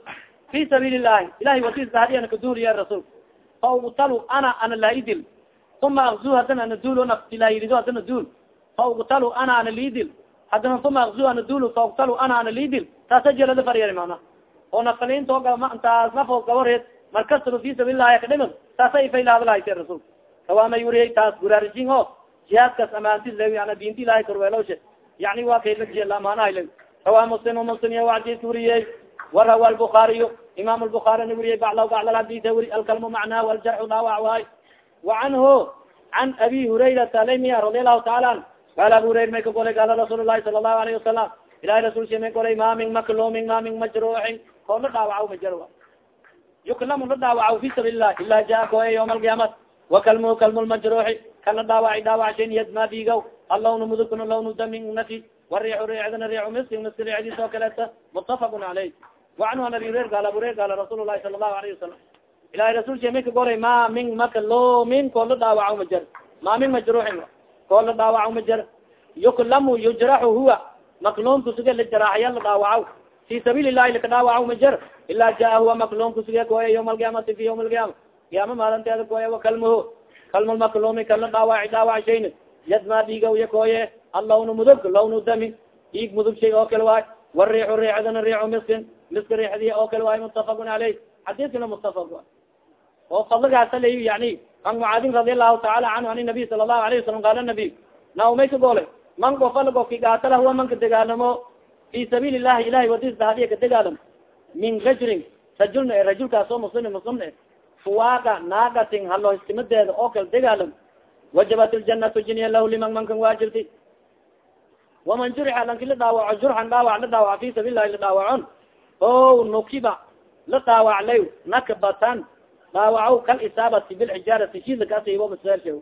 fi sabiili llahi ilahay wasiisa hadi ana kaduul ya rasuul fa ugtalu ana ana laidil uma akzu hadana ana duul naftilahirido hadana duul faugtalu ana ana lidil hadana uma akzu ana duul faugtalu ana ana lidil taasa jeelada faryar mana oo nafaliinto taas nafo gabareed markastaba fi sabiililahi kadhimad taasa ifaylaadalahayse rasul kawaamay wariyay taas guraarjin o jihaadkaas amaantis le yana diinta ilahay korweelowshe yani waa kaylaamaanaha rawa muslim muslim iya adis wariyey warawa albukaariy imam lbukaarina wariyey bacla bacl hadis wuri alkalmu macnaa waljarxu dhaawac waay. Wa canhu can abi hurayrata lamiya radi allahu taala an qaala abu hurayra may ka golay qaala rasuul lahi sala allahu alayhi wasalam ilahi rasulsi may golay ma min maklumin ma min majruuxin koo la dhaawacaw majar yuklamu la dhaawacaw fi sabiili lah ila jaa koe yawma alqiyaamat wakalmu kalmu lmajruuxi kana dhaawaci dhaawacsheen yadma dhiigaw allawnu mudukna lawnu damin nati wariixu riicdana riicu miski miski riicdiis oo kaleeta mutafaqun caleyh wacanhu an abi hureer gaal abu hureer gaala rasuul lahi sala allahu alayhi wasalam ilahi rasulka may ka goray ma min maklumin koo la dhaawacaw majar ma min majruuxin koo la dhaawacaw majar yuklamu yujraxu huwa maklum kusuge la jaraaxaya la dhaawacaw fi sabiili lahi laka dhaawacaw majar ila jaa huwa maklum kusuge koya yawma alqiyaamati fi yawma alqiyaama qiyaama maalinteeda koye wakalmuhu kalmu lmaklumi kala dhaawaci dhaawacshayna yadma dhiiga iya koye allawnu mudug lawnu dami dhiig mudug shay oo kale waay wariixu riixdana riixu miskin miska riixdiya oo kale waay mutafaqun caleyh xadiiskana mutafaq oo fadligaasa lay yani an mucaadin radi allahu taala canhu an nabiy sala allahu alayh wasalam qaala nabiy naumay ka goolay man gofki gaatala huwa manka degaalamo fi sabiili llahi ilahay wadisa hadiya ka degaalamo min rajulin rajulna rajulkaas oo muslim muslimna fuwaga naagatin halo istimadeeda oo kala degaalam wajabat ljanatu jiniya lahu liman mankan waajibti waman jurixa lanki la dhaawaco jurxan dhaawac la dhaawaco fi sabiil lahi la dhaawacon o nukiba la dhaawaclay nakbatan. Dhaawaco kal isaabati bilxijaarati shid lakaasiibo maselsha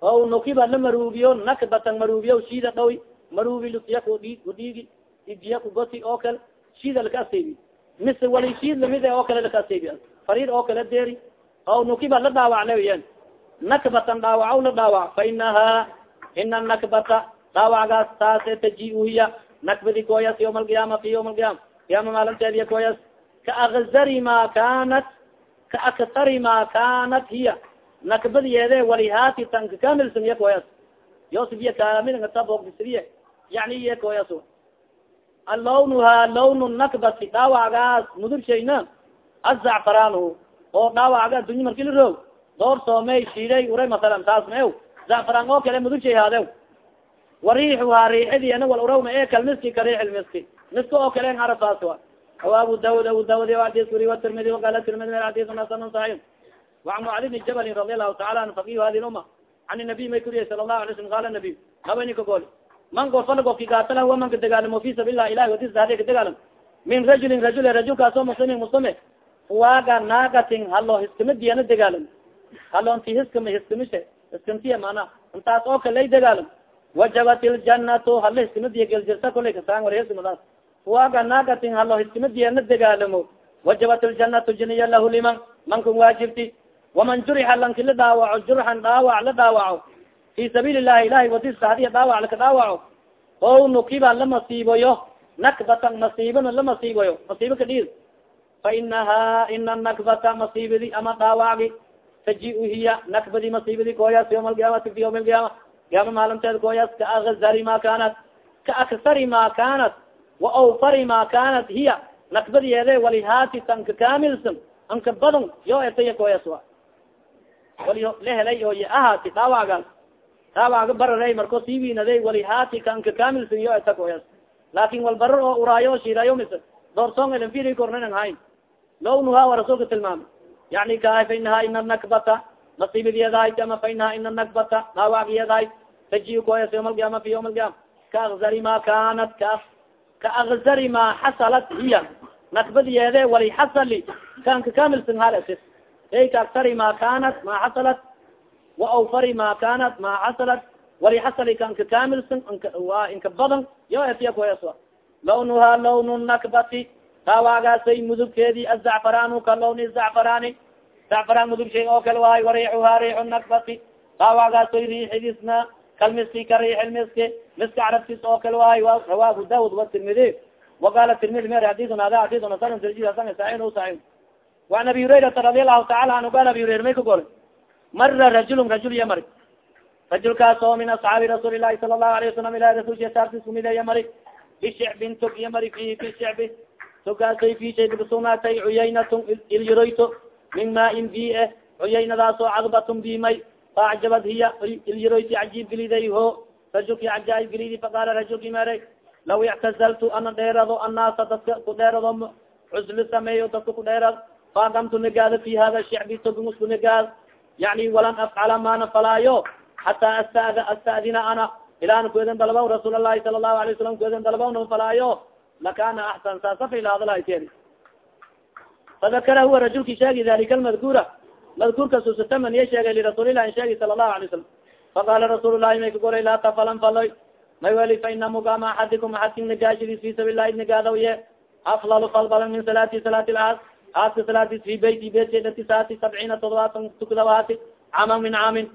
o nukiba la maruubiyo nakbatan maruubiyo shida dhaw maruubi lusiya kudhi kudhiigi idiya kugosi oo kale shida lakaasiibi mise wali shid la mid oo kale lakaasiibi farir oo kala deri aw nukiba la dhaawaclayen nakbatan dhaawacaw la dhaawac fa inaha ina nakbata dhaawacgaas taase taji hiya. Nakbadi koyas yawma alqiyaama fi yawma alqiyaama qiyaama maalinteediya koyas. Kaakzari ma kanat kaaktari ma kanat hiya nakbadiyeede walihaati tanka kamilsan iya koyas. Yosibiya kamilngatabogdisriye yani iya koyas alawnuha lawnu nakbati dhaawacgaas mudursayna azacfaran oo dhaawaca adunya marki la roog door soomey shiiday uray masalan taas ma zacfaran oo kale mudushay haadew wariixuhaa riixidina wal urawna e kal miski ka oo kale arafaas wa aw abu daud abu daud adis wuri watirmidi waqala tirmidi adis hasan saxiix وan mucadi bni jabalin radi allahu taala an fakih hadi uma an nabiy may kuriya sala lahu alay slam qala nabiy habani ka gool man gofala gofki gaatala huwa man ka degaalamo fi sabil lah ilahi wadis hadi ka degaalam min rajulin rajul rajulkaasoo muslimin muslime fuwaga naagatin halo hiskamidiyana degaalam halo inti hiskama hiskamishe hiskamtiya mana intaas oo kaley degaalam wajabat iljanatu halo hiskamidiya geljirta kolay kasaan war hiskamadaas fuwaga naagatin halo hiskamadiyana degaalamo wajabat iljanatu jiniya lahu liman mankan waajibti waman jurixa lanki la dhaawaco jurxan dhaawac la dhaawaco fi sabiili lahi ilahi wadisa hadiya dhaawac laka dhaawaco o nukiba la masiiboyo nakbatan masiibana la masiiboyo masiibo ka dhiir fa inaha ina nakbata masiibadi ama dhaawacgi taji hiya nakbadi masiibadi koyas yawma alqiyaamati fi yawmi alqiyaama qiyaama maalinteed koyas kaakzari ma kanat kaaksari ma kanat wa awfari ma kanat hiya nakbadiyeede walihaati tanka kamilsan anka badan yo etaya koyas wa wali la helay oo ahaati dhaawacgaas dhaawacga barare marko siibinaday walihaati kanka kamilsan yo eta koyas laakin wal barar oo uraayo shirayo mise doorsoon elanfiri kornanan hayn. Lawnuha wa rasuulka tilmaamay. Yani kaa fa inaha ina nakbata masiibadiyadahay ama fainaha ina nagbata dhaawacgiyadahay taji koyas yawma alqiyama fi yawma alqiyama kaakzari ma kanat ka kaakzari ma xasalat hiya. Nakbadiyeede wali xasali kanka kamilsan hales ey kaaktari ma kanat ma xasalat wa awfari ma kanat ma xasalat wali xasali kanka kamilsan wa inka badan yo etiya koyas lawnuha lawnu nakbati taawaagaasay mudugkeedi azacfaranu ka lawni zacfarani zacfaran mudug shay oo kale waayo wariixuha riixu nakbati taawaagaasoy riixidisna kalmiski ka riixil miski miska carabtis oo kale waayo rawaahu daud watirmidi waqala tirmidi mer hadidun hada hadidun hasan tirmidi hasan saxiin u saxiin وan abi hurairata radi allahu taala anhu qal abi hurayra may ka golay mara rajulun rajul iya mari rajulkaas oo min asxaabi rasuuli lahi sala الlahu alayه wasalam ilahi rasulka saartis kumid iya mari bishicbin tog iya mari fihi fi shicbi togaasay fi shay kasugnaatay cuyaynatun ilyaroyto min maain bi e cuyaynadaasoo cadbatun bimay faacjabad hiya ilyaroyti cajiib geliday ho rajulki cajaaib gelidi faqaala rajulki mere law ictazaltu ana dheerado annaasa dadka ku dheerado cusli sameeyo dadka ku dheerad faaqamtu nagaado fi hada shicbi togin isku nagaad yani walan afcala mana falaayo hataa astad astadina ana ilaan kuedan dalbaw rasuul alahi sala lahu alay wasalam kuedan dalbawna falaayo lakana axsan saasafaylaadalahayteen fadakara huwa rajulki sheegi dalika almadkura madkuurka susutamaniya sheegay lirasuulilahi sheegi sala lahu alay salam faqala rasuul lahi may kagolay laa tafalan faloy may weli fa ina mugama axadikum axadkin nagaashidis fi sabil lahi nagaadaw ye aflalu fal badan min salaati salaati laas aaska salaadis fi beyti beedkeedati saati sabciina todobaatan tukdawaati caman min caamin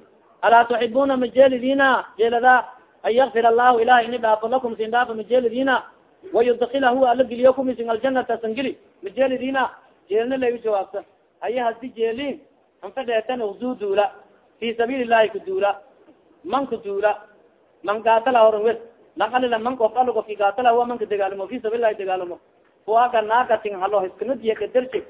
alaa tuxibuna majeelidina jeelada an yakfir allahu ilahi ini dhaafo lakum sin dhaafo majeelidina wayudakila huwa ala geliyo kumisin aljanata sangeli majeelidina jeelna la jawaabta haye hadi jeelin anka dheetan udu duula fi sabiili llahi kuduula man kuduula man gaatala horan wed nakalila man of al ofki gaatala huwa manka degaalamo fi sabiil lahi degaalamo kuwaka naakatin halo hiskanadiya kadarsi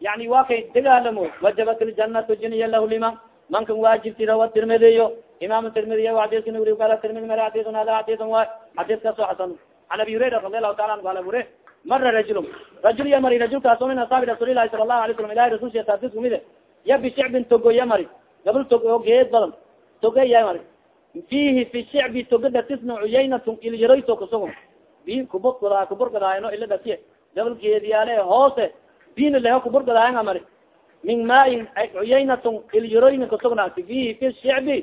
yani waa kay degaalamo wajabat ljanatu jiniya lahu liman mankan waajibtida wa tirmidiyo imam tirmidiy adiskan uri kala tirmidi mara adisan hada adisan wa xadiskaasoo xasan an abi hurayra radi allahu taala anhu ala ure mara rajul rajul ya mari rajulkaas oo min asaabi rasuuli lahi sala lahu alay slam ilahi rasulsa taadis kumide ya bishicbin togo ya mari gabal tog oo geed badan toga ya mari fihi fi shicbi toga datisna cuyaynatun ilyaroyto kusugun bi kubudgada kuburgadaayno ila datiye gabal geediyaale hoose bin leho kuburgadaayan mari. Min maain cuyaynatun ilyaroyna kasugnaatay fihi fi shicbi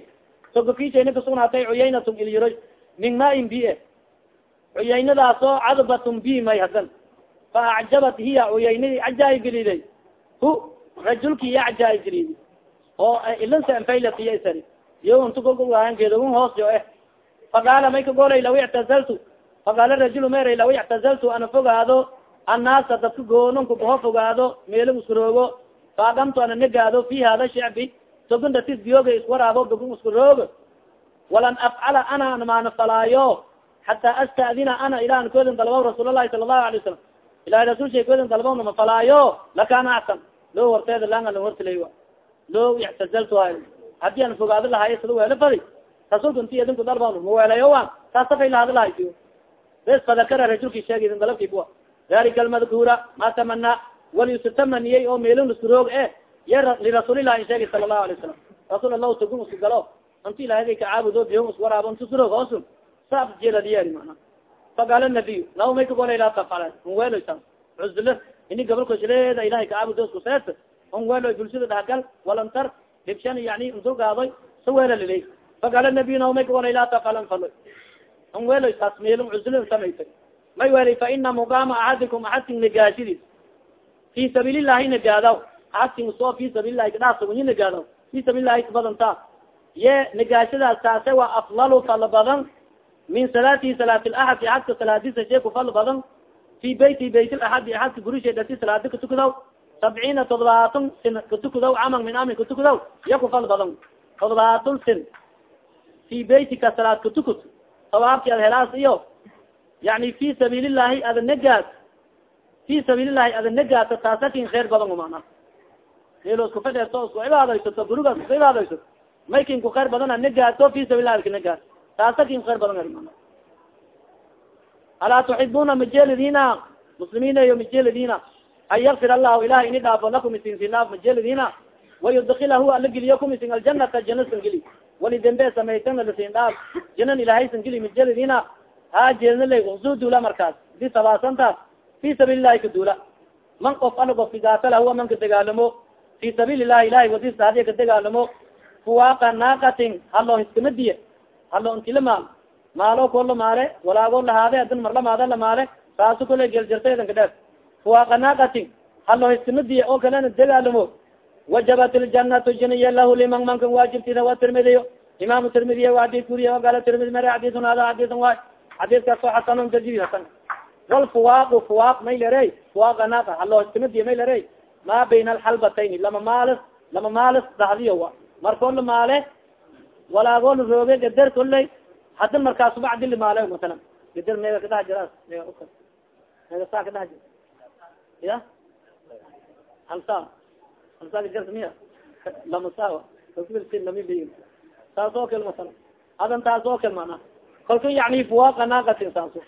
toga fishayna kasugnaatay cuyaynatun ilyaroy min maain bi e cuyaynadaasoo cadbatun bi may hadan fa acjabat hiya cuyaynadii cajaaib geliday. Hu rajulki iya cajaaib gelidi oo ilansanfaylatiyasari iyo unta golgolaayankeedagun hoos yo eh. Faqaala may ka golay law ictazaltu. Faqaala rajulu mer law ictazaltu ana fogaado annaasa dadka goononka baho fogaado meelin iskuroogo faaqamtu ana nagaado fi hada shicbi togan datis biyoga iswaraabo dogun iskuroogo walan afcala ana maana falaayo xataa astadina ana ilah koodin dalbaw rasuul lahi sala lahu alay wasalam ilahi rasul shay koodin dalbawna ma falaayo lakana axsan loo horteeda langa la hortilay loo ictazaltu a haddii an fogaado lahayo sida weelo fadi. Rasuulka inti idinku dalbawna ma weelayo a taasafay lahada lahay bes fadakara rajulki sheegi idin dalabki bua dalika almadkura ma tamana waliusa tamaniyey oo meelin iskuroog e ya lirasuulilahi sheegi sala lahu alay wasalam rasuul allah tugun isku galo inti ilahaday ka caabudo biyon iswaraabo inta suroog hoosun saas jeeladiyeeri mana faqaala nabiy naw may kagolay laa tafala un weeloysa cuzle ini gabalkasleeda ilahay kacaabudo isku seet un weeloy bulshada dhahgal walantar dhibshan yani undulgaadoy sa weela lilay faqaala nabiy naw may kagolay laa tafalan faloy un weeloy saas meelin cuzle samaysay may fa ina muqaama axadikum axadkin nagaashidis fi sabiil illahi nagaadaw axadkin soo fi sabiil lahi kadhaasaguni nagaadaw fi sabiil lahi kabadanta ye nagaashadaas taase waa aflalu fala badan. Min salaati salaati laxadi axadka salaadisa shee kufal badan. Fi beyti bayt laxadi axadka gurishe dati salaadi katukudaw sabciina todobaatan sin katukudaw camal min amin katukudaw ya kufal badan. Todobaatan sin. Fi beytika salaad katukut sawaabki ad helaas iyo yani fi sabiil llahi ada nagaad fi sabiil llahi ada nagaata taasakin kheer badan mana elo isku fedheerto isku cibaadaysato gurigaas isku cibaadaysato maykin ku khayr badana nagaato fi sabil lahi ka nagaad taasakin khayr badan ari mana. Alaa tuxibuna majeelidina muslimiina iyo majeelidina an yakfir allahu ilahi ini dhaafo lakum isinsilaaf majeelidina wayudkilahu ala geliyo kumisin aljanata jana san geli. Wali dembe samaytana lasin dhaaf janan ilahay geli mijaladina ha jeedna lay usu duula markaas. Di sabaasantaas fi sabiili lahi ka duula. Man ala qof kigaatala huwa man ka degaalamo fi sabiili lahi ilahay wadis daadiya ka degaalamo fuwaaqa naaqatin halo hiskamadiye halo intila maal. Maalo ko la maale walaago lahaade adin marlamaada la maale. Saasu kule geljartaydan ka dheer. Fuwaaqa naaqatin halo hiskamadiye oo kalena degaalamo wajabat iljanatu jiniya lahu liman mankan waajibtida wa tirmidiyo. Imam tirmidiy adis kuriye ogala tirmidi mere xadisun hada xadisan waay xadiskaasoo xasanon darjibi hasan walfuwaaqu fuwaaq may lere fuwaaqa naqa halo hiskamadiye may lere ma bayna alxalbatayni lama maalis lama maalis dhahdiyo wa. Markoo la maale walaago la rooge gader koley hadin markaas bacdi la maale masalan gader mega kadhax jiraas mega mega saa kadhax jir ya? Hal saa. Hal saa kajarta miya? Lama saa saas oo kale masala adan taas oo kale mana kalka yani fuwaaqa naaqatin saaso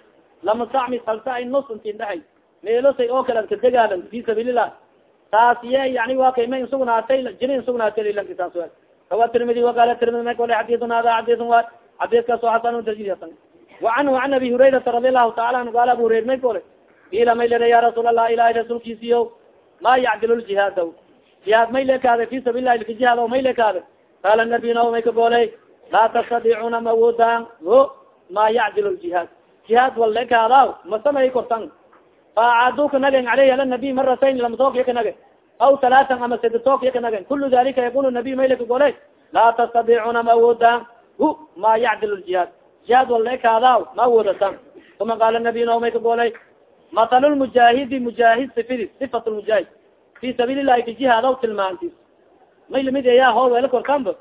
lama sacmi hal saa nus intin dhahay meelosay oo kale ka degaalan fi sabiililah taas ye yani wa kay ma insugnaatay jiri insugnaatay lilanki saas wa kawa tirmidi waqala tirmidi ma kole xadisun hada xadisun wa xadiskaas oo xasan darjid hasan wa canhu an abi hurayrata radi allahu taala anhu qaala abu hurayr may kole ila may lere ya rasuul allah ilahi rasuulkiisiyo ma yacdil ljihaada jihaad may lekaade fi sabil lahi lka jihaad may lekaade qaala nabiyna may ka gooley laa tastadicuna mawudan o ma yacdil jihaad wal lekaada ma samay kortan. Faacaaduka nagen aleyh ala nabiy maratayn lamatook yaka nage aw talaatan ama seditook yaka nagen kulu dalika yaqul nabiy may laka gooley laa tastadicuna mawudan hu ma yacdil jihaad wal lekaada ma awodatan uma qaala nabiyna may ka gooley matal lmujaahidi mujaahid sifidi sifat lmujaahid fi sabiili lahi kajihaadaw tilmaantis may la mid eya hool wela korkanba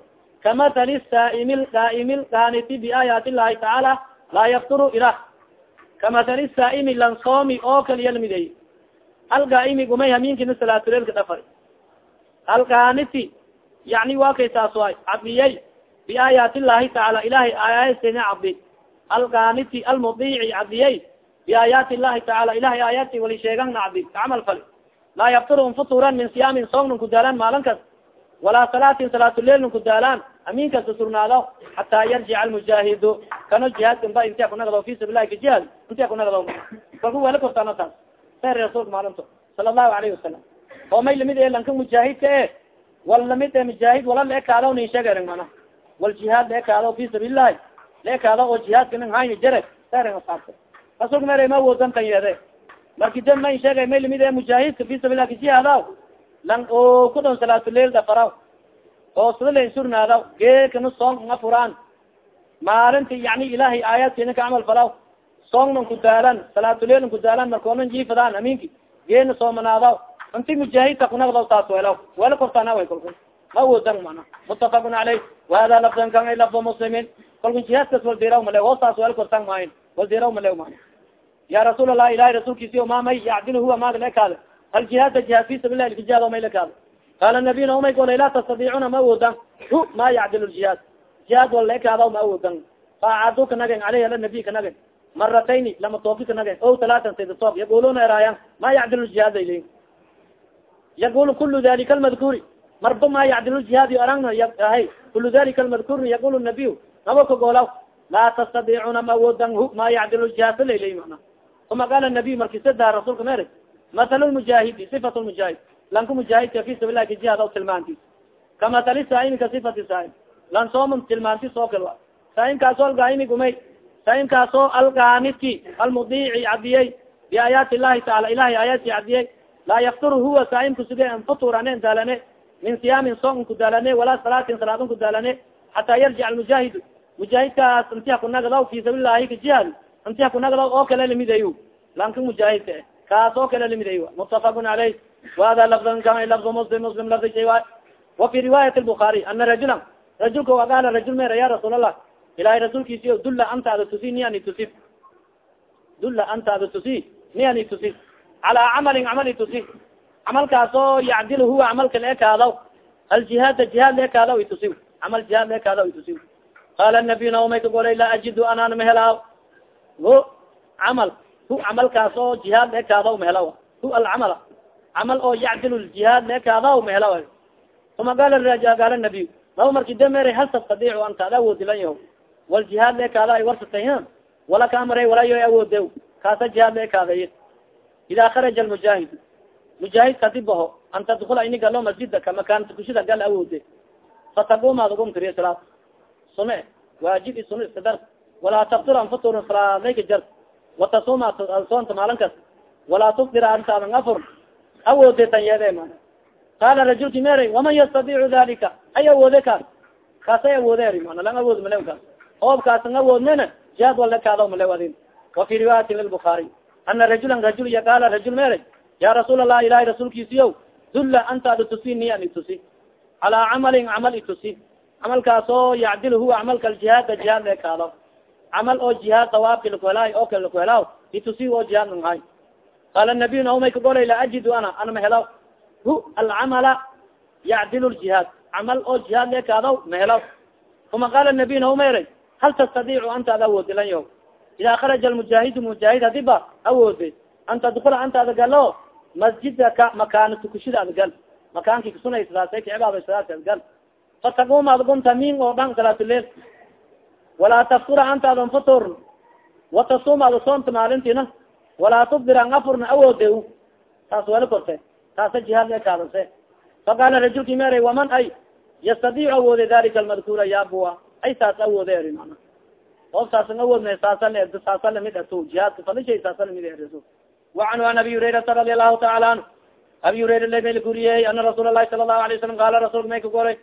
kamatali saaimi daaimi qaaniti biaayaati llahi tacaala laa yafturu ilah kamatali saaimi lansoomi oo kaliya la mid ey algaaimi gumay hamiinkina salaatuleelka dhafar alqaaniti yani waa kay taas waay cabdiyay biaayaati llahi tacaala ilahay aayaasena cabdi alqaaniti almudiici cabdiyay biaayaati llahi tacaala ilahay aayaati wali sheegana cabdi kacamal fali laa yaftur nfuturan min siyaamin soognan kudaalaan maalin kas walaa salaatin salaatuleiln kudaalaan amin kasta surnaado xataa yarjica almujaahidu kano jihaadkan ba intia kunagado fi sabilahi kajihaad intia kunagado kalku wela kortaano taas ser rasuulka maalinto sala allahu alayhi wasalam oo may la mid e lanka mujaahidka e wal la mid e mujaahid wala laekaado nin sheegereng mana wal jihaad laekaado fi sabiililahi laekaado oo jihaadka nin hayni jare sereng asaabta rasuulka mere ma woodan kan yeede marki da may sheegay may la mid e mujaahidka fi sabilah kajihaada lang o ku dhon salaatuleil dhafaraw oo sida lain surnaadaw geekana soong nga furaan. Maalinta yani ilahay aayaadkina ka camal falaw. Soongnan ku daalan salaatuleiln ku daalan markoonan jiifadaan aminki geena soomanaadaw inti mujaahidka kunagdaw taas welaw wela kortaana way kolku ma woodan mana mutafaqun caleyh wahada lafdan kan ay lafdo muslimin. Kolku jihaadkas wal diraw male hoostaas wela kortan maayin. Wal diraw male mana ya rasuul allah ilahi rasuulkiisi ma may yacdil huwa lekaada hal jihaada jihaad fi sabil lah jihaad may lekaada qaala nabiyna umay golay laa tastadicuna ma awoodan hu ma yacdil ljihaad jihaad wal lekaada ma awoodan faacadu ka nagen aleyh ala nabiy ka nagen maratayni lama tooki ka nagen o talaatan sayda toob yaquluna eraayan ma yacdil ljihaad ay leyin yaqulu kulu dalika almadkuri marba ma yacdil ljihaad yo arangna hay kulu dalika almadkuri yaqul nabiy nabo ka goolaw laa tastadicuna ma awoodan hu ma yacdil ljihaad lay leyi mana uma qaala nabiy marki sada rasuulka mer matal lmujaahidi sifat lmujaahid lanka mujaahidka fi sabil lahi kajihaad aw tilmaantis kamatali saaimika sifati saaim lan sooma tilmaantis oo kal saaimkaasoo algaaimi gumay saaimkaasoo algaanidki almudiici cadiyey biaayaati illahi taala ilahay aayaadki cadiyey laa yaftur huwa saaimka suge an futur ane daalane min siyaamin soon kudaalane walaa salaatin salaadin kudaalane xataa yarjic almujaahidu mujaahidkaas intiha kunagadaw fi sabil lahi kajihaad intiha kunagadaw oo kale lamiday lanka mujaahidka kaas oo kale lamiday mutafaqun caleyh wahada lafdan kan lafdu muslim muslim lafdi shay waay wa fi riwaayat lbukaari ana rajulan rajulka wa qaala rajul mer ya rasuul allah ilahay rasuulkiisi dulla antaada tusi ni ani tusi. Dulla antaada tusi ni ani tusi. Calaa camalin camali tusi. Camalkaasoo yacdil huwa camalka laekaadaw aljihaada jihaad laekaadaw itusi camal jihaad laekaadaw itusi qaala nabiyuna umay ka golay laa ajidu anaan mahelaaw o camal hu camalkaas oo jihaad laekaadaw mahelaw hu alcamala. Camal oo yacdil ljihaad laekaadaw mahelaw uma gaala gaala nabiy laba marki dameer hal tastadiicu anta ada awoodilan yaho wal jihaad leekaada ay warsatay wala ka amray walaa yo awoode kaasa jihaad leekaadaye ida kharaja lmujaahid mujaahidka hadi baho an tadkula ini galo masjidaka makaan tukushida gal awoode fataguma adagum kariya salaad. Sume waajib i dar walaa taftur anfutur salaadayka jar watasuma soonta maalin kas walaa tufdir antaadan afur awoode tan yeede ma qaala rajulki mere waman yastadiicu dalika ay awoode kaas kaasay awoode eri mana lang awood male kaas oob kaasan awoodnena jihaad wale kaada male adin wa fi riwaayati lilbukaari ana rajulan rajul iya qaala rajul mere ya rasuul allah ilahi rasuulkiisiyo dulla antaada tusi ni an itusi calaa camalin camal itusi camalkaas oo yacdil huwa camalka jihaada jihaad le kaado camal oo jihaad sawaabki lakuhelaayo oo kale lakuhelaaw itusi oo jihaad nanghay qaala nabiy naumay kagolay la ajidu ana ana mahelaw hu alcamala yacdil ljihaad camal oo jihaad le kaadaw mahelaw uma qaala nabiy naumayray hal tastadiicu antaada awoodilan yo ida kharaja almujaahidu mujaahid hadiba awoode an tadkula antaada galo. Masjidaka makaana tukushida ad gal. Makaanki kasunaysasaasay kacibaadasadaas ad gal. Fataguma ad gunta min oo dhan salaatuleel walaa taftura antaadan fator watasuma ada soonta maalintina walaa tufdir an afurna awoode taas wala korte. Taasa jihaad e kaadase faqaala rajulki mere waman ay. Yastadiicu awoode dalika almadkura yabua ay saas awoode eri mana. Of saasan awoodna saasa saasa la mid ato jihaadka falishay saasa la mid eriso wacanhu an abi hurairata radi allahu taala anhu. Abi hurayra lamel guriyey ana rasuul lahi sala lahu alay salam qaala rasulka may ka goray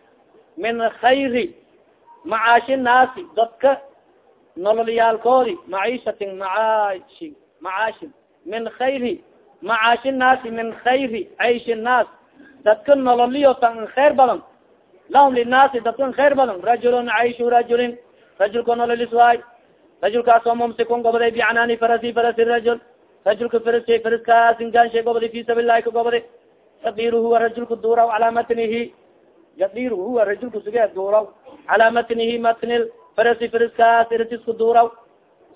min khayri macaashi naasi dadka nololyaalkoodi maciishatin macaashi macaashi min khayri macaashi naasi min khayri cayshi naas dadka nololiyo tan khayr badan lahum linaasi dadkan khayr badan rajulun cayshu rajulin rajulka nololis waay rajulkaasoo mumsikun goboday bicanaani farasi farasi rajul rajulka faraska faraskaasin gaanshay goboday fi sabil lahi ka goboday yadiru huwa rajulka duuraw calaa matnihi yadiru huwa rajulka suge duuraw calaa matnihi matnil farasi faraskaas irtisku duuraw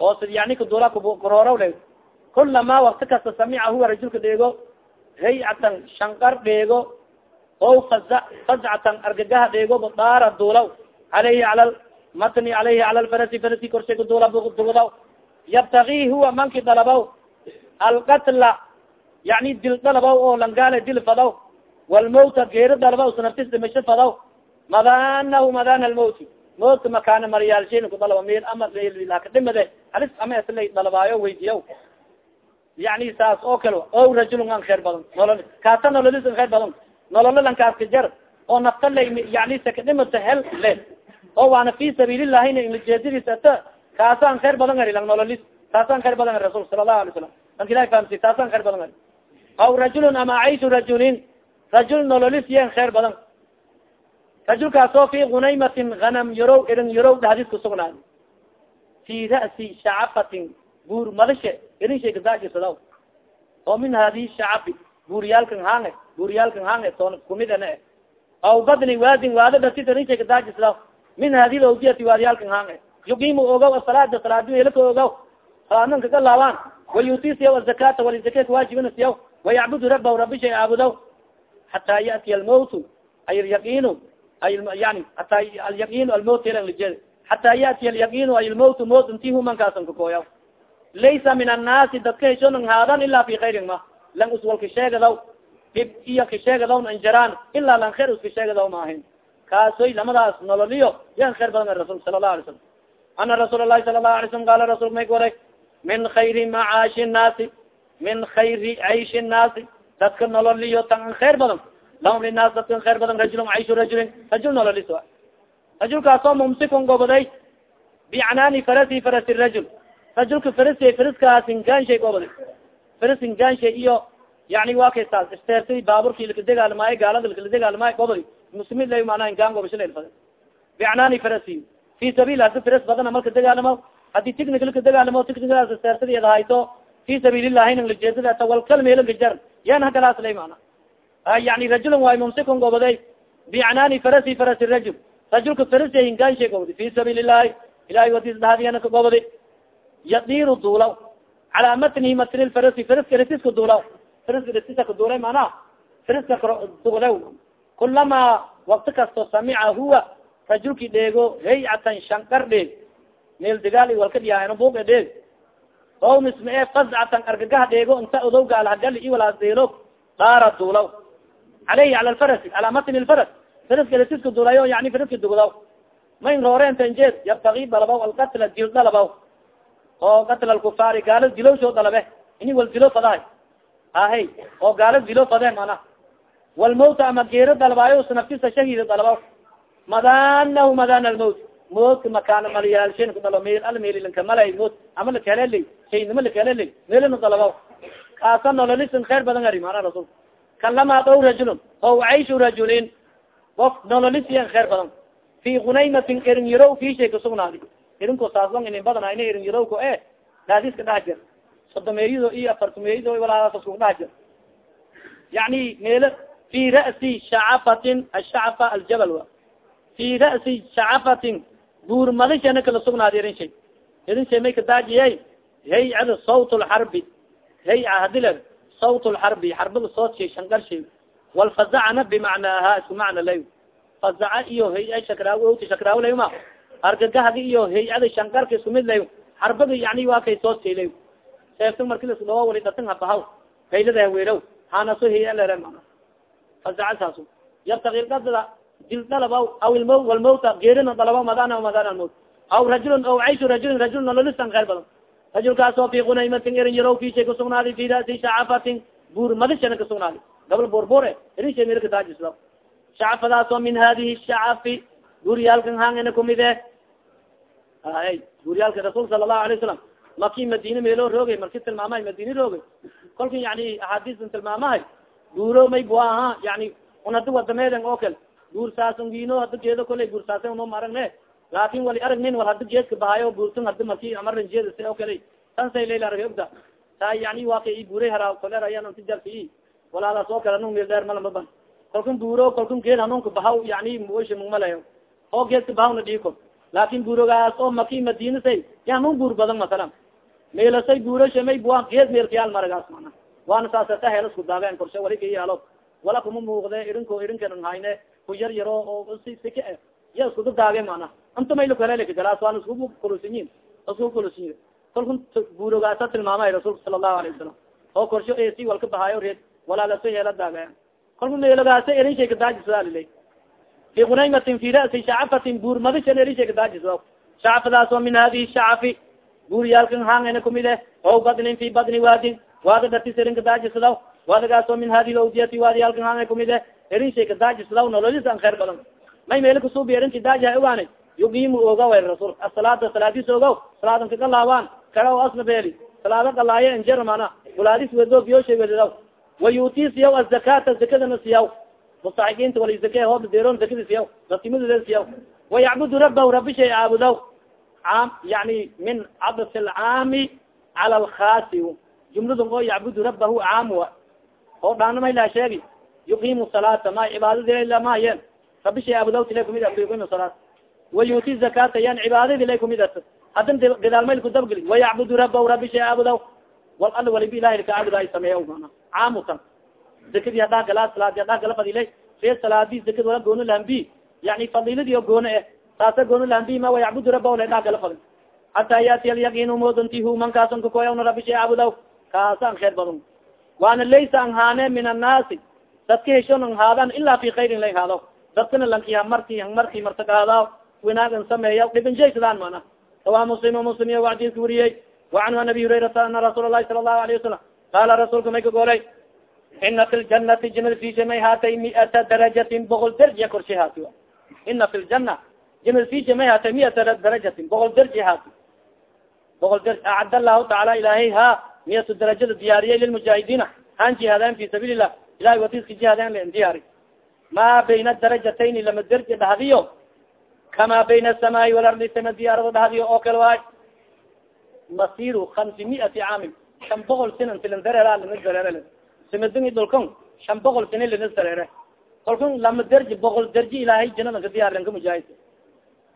oo yani kaduura korooraw le kulama wakti kasta samica huwa rajulka dheego haycatan shankar dheego o faza fazcatan argagaha dheego daara duulaw alayhi cala matni alayhi cala lfarasi farasi korshay kaduula dugdaw yabtagi huwa manki dalabaw alqatla yani dil dalabaw oo langaale dil fadaw walmawta geeri dalabaw sanaftis dhimasho fadaw madanahu madana almawti mawtka makaana maryaalshin kudalaba mil ama lakadhimade halis ama isla dalabaayo weydiya yani saas oo kale o rajulun an khayr badan nolol kaasa nololis an khayr badan nololo lankaaska jar oo nafta la yani sakadhimata hel le oo waana fi sabiililahi lajeedadiis ata kaasa an khayr badan ari lang nololis taasaan khayr badan ari rasul sala allahu alay salam lanka ilahi fahamsi taasaan khayr badan ari aw rajulun ama caishu rajulin rajul nololis yen khayr badan rajulkaasoo fi gunaymatin hanam yarow irin yarow dhahdis kusugnaad fi ra'si shacafatin buur madashe irin shay kadaajisadaw oo min hadi shacafi buuriyaalkan hange buuriyaalkan hange toon kumid ane aw badni waadin waada dhatis irin shay kadaajisadaw min hadi awdiyati waadiyaalkan hange yuqimu ogaw asalaada salaadi elaka ogaw salaadnan kaga laabaan. Wayuti siyaw azakata wali zaka kawaajibina siyaw. Wayacbudu rabaw rabi shay aabudaw hataa yatiya almawt ay yaqiinu. ay yani hataa alyaqiinu almawt ljeed hataa yatiya alyaqinu ay lmawt mawt inti humankaasan kakooya laysa min annaasi dadka heshonan haadan ila fi khayrin ma. Lang uswal kasheegadaw dib iyo kasheegadawn anjaraan ilaa lan khair us kasheegadaw maahin kaasoy lamadaas nololiyo yan khayr badan rasul sala lahu alay slam ana rasuul lahi sala lahu alay slam qaala rasul may goray min khayri macaashi nnaasi min khayri cayshi nnaasi dadka nololiyo tan an khayr badan lahum linaas dadkan khayr badan rajulun cayshu rajulin rajul nololis a rajulkaasoo mumsikun goboday bicnaani farasi farasi rajul rajulka farasi faraskaas ingaanshay goboday faras ingaanshay iyo yani waa kay saas isteertay baaburki lakadegaalmaayo gaalada lakadegaalmaayo goboday muslimid la manaa ingaan gobashalafad bicnaani farasi fi sabil hadi faras badana malka degaalamo haddii technical ka degaalamo technicalaas isteertadiyada hayto fi sabiililahi nang lajeedada walkal meelankajar yan hagalaas lay mana yani rajulun waay mumsikun goboday bicnaani farasi farasi rajul. Rajulka farasi ingaanshay gobodi fi sabiil ilahi ilahay wadis dhahadiyana ka gobodi yadiru duulaw calaa matnihi matni farasi faraska rasiska duulaw faraska rasiska ka duulay mana? Faraska dugdaw kulama wakti kasto samica huwa rajulki dheego haycatan shankar dheeg meel digaal walka dhiyaahno buuga dheeg o misma e fazcatan argagaha dheego inta odowga alhagali i walaas deelo daara duulaw aleyhi cala lfarasi calaa matni lfaras faraska lasiska dulayo yani faraska dugdaw mayn roorentanjeed yabtagi dalabaw alqatla dil dalabaw oo qatla alkufaari gaalad dilowsoo dalabe ini wal dilo fadahay ahay oo gaalad dilo fade mana walmawta ama geero dalabaayo sa naftisa shahiida dalabaw madanahu madan almawt moodka makaana malyaalshen ku dhalo meel al meelilanka malay mood ama lakaleley shaynima lakaleley meelina dalabaw kaasa nololisan khayr badan ari mana rasul kalama dow rajulun o cayshu rajulin of nololisiyan khayr badan fi gunaymatin erin yarow fishay kasugnaadi irinko saasban inin badana ina erin yarowko e daadiska dhaha jir sodomeeyado iyo afartumeeyado walaaasku dhaha jir yani meelo fi ra'si shacafatin ashacafa aljabal wa fi ra'si shacafatin buur madishana kala sugnaadi irin shay irin shay may kadaajiyay haycada sawt lxarbi hayca hadi le sawt lxarbi xarbada sood shay shangar shay walfazacna bimacnaaha isku macna lay fazaca iyo hay shakraaw oti shakraaw layma iyo hay'ada isku mid lay xarbada yani waa kay sood shay lay seefta marki lasdhawo wali datin habahaw haylada haweerow hanaso hay lere mana fazaca saasu yabtaki kadada dil dalabaw aw ilmo walmawta geerina dalaba madana madana almawt aw rajulun aw cayshu rajulin rajul nololistan khayr badan rajulkaas oo fi qunaymatin erin yarow fishay kasugnaaday fi rasi shacafatin buur madishana kasugnaaday gabal borbore erin shay meel kadaajisda shacafadaas oo min hadihi shacafi guryaalkan hangana kumide ay guryaalka rasuulka sala allahu alay wasalam maki madine meelo roogay marki tilmaamahay madine roogay kolka yani axaadiistan tilmaamahay guuro may bua aha yani un hadi wadameeden oo kale guur saasan wiino hada geedo koley guur saasan no aragne laakin wali aragnin wal hadi geedka bahayo buurtan hadi marki amaran jeeda si oo kale tan say layla arag ogda. Taa yani waa ka i buuray haraa koler ayan tijarka i walaalaas oo kale anung meel dheer malamaban kalkun buuro kalkun geed hanunka bahaw yani mushi mugmalayo oo geedka bahawna dhiiko. Laakin buurogaas oo maki madina say ya hanun buur badan masalan. Meelasay buurasha may bua geed meelkayaal maragaas mana waana saasata hel isku daabeen korshe wali kayaalo wala kuma muuqde irinko irinkan hayne ku yar yaro oo si sika ya iskuda daage mana anta maylo kalelekagalaas waana isku kulusinyin isku kulusinyi kalkun buurogaasa tilmaamay rasuulka sala allahu alayه wasalam oo korsho esi walka bahaayo reed walaalaso heela daage kalku meelogaasa erin shay kadaajisaalilay fi gunaymatin fi ra'si shacafatin buur madishan erin shay kadaajisa shacafadaas oo min hadihi shacafi buuryaalkan hangana kumide o badnin fi badni waadin. Waada datis erin kadaajisadaw waadagaas oo min hadi lawdiyati waadiyaalkan hanga kumide erin shay kadaajisadaw nololis an khayr badan may meeli kasuubi erin kadaajiha ogaana yugimu oga way rasul asalaada salaadis ogaw salaadan kagalaawaan kara o asna beeli. Salaada galaayo injer mana gulaadis wedo biyoshay wedadaw wayuti siyaw azakata zakadana siyaw. Mustaiqiinta wali zake hoob deeron zakada siyaw. Ratimadooda siyaw. Wayacbudu rabahu rabi shay caabudaw am yani min cabs alcaami cala alkhasi jumladan oo yacbudu rabahu caam wa. Oo dhaanamay laa sheegi. Yuqimu salaata ma cibaadadi maye rabi shay aabudaw tila kumid at yuqimu salaat wayuti zakata yan cibaadadi lay kumid at hadan gadaalmayl kudabgeli wayacbudu rabahu rabi shay aabudaw wal al waliba ilahi ka caabuda ay sameeya mana caamutan zakadii hadaa galaa salaadi hadaa gala fadilay ree salaadi zakad wala goono lahambi yani fadiladi o goono eh taasa goono lahambi ma wayacbudu raba la daa gala fadi hataa yaati alyaqin modanti hu man kaasan kakoyawna rabi shay caabudaw kaasa an kheer badan. Waana laysa an haane min annaasi dadka heshon an haadan ilaa fi khayrin lang haadaw dadkana lanki hamarti hamarti martagaada winaagan sameeya dhibanjaysadaan mana? Sawa muslim muslim iya wacdiiska wariyey wacanhu an abi hurayrata ana rasuul lahi sala allahu alayه wasalam qaala rasuulka may ka golay ina fi ljanati janada fisha may haatay miata darajatin boqol darja korshay haati ina fi ljana janada fisha may haatay miata darajatin boqol darja haati boqol dar acad allahu tacaala ilaahay ha miyatu darajada diyaariyay lilmujaahidiina han jihaadaan fi sabiili lah ilahay wadiska jihaadaan len diyaari ma bayna darajatayni lama darja dhahdiyo kama bayna asamaai walardi sama diyaarada dhahdiyo oo kale waay masiru hamsi miati caamin shan boqol sinan silan dareera lina dareere simadingi dhulkon shan boqol sini lina dareere kalkun lama derji boqol derji ilaahay jinadan ka diyaar lanka mujaahid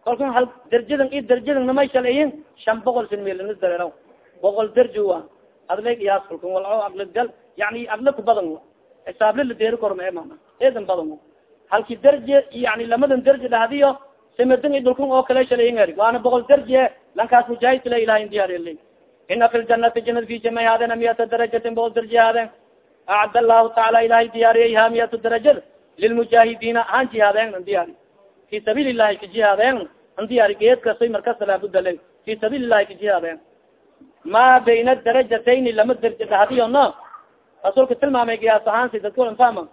kalkun hal derjadan i derjadan namay shalayin shan boqol sin mi lina dareera boqol derji wa adlay iyaas kalkun wal aqli gal yani aqli ku badan xisaable la deeri kor ma mana eedan badan halki derje yani lamadan derje dhahdiyo simadin i dhulkun oo kale shalaynari waana boqol derje lankaas mujaahidkala ilahay diyaariyali ina fi ljanati janad fi jamay haadeen miyata darajatin boqol derje haadeen acad allahu taala ilahay diyaariyay ha miyatu darajad lilmujaahidiina han jihaadeen an diyaari fi sabiil ilahi ka jihaadeen an diyaari geed kasoy markasa laabudale fi sabiil ilahi ka jihaadeen ma bayna darajatayni lama derje dhahdiyo no rasuulka tilmaamay kiyaas ahaan si dadka fahma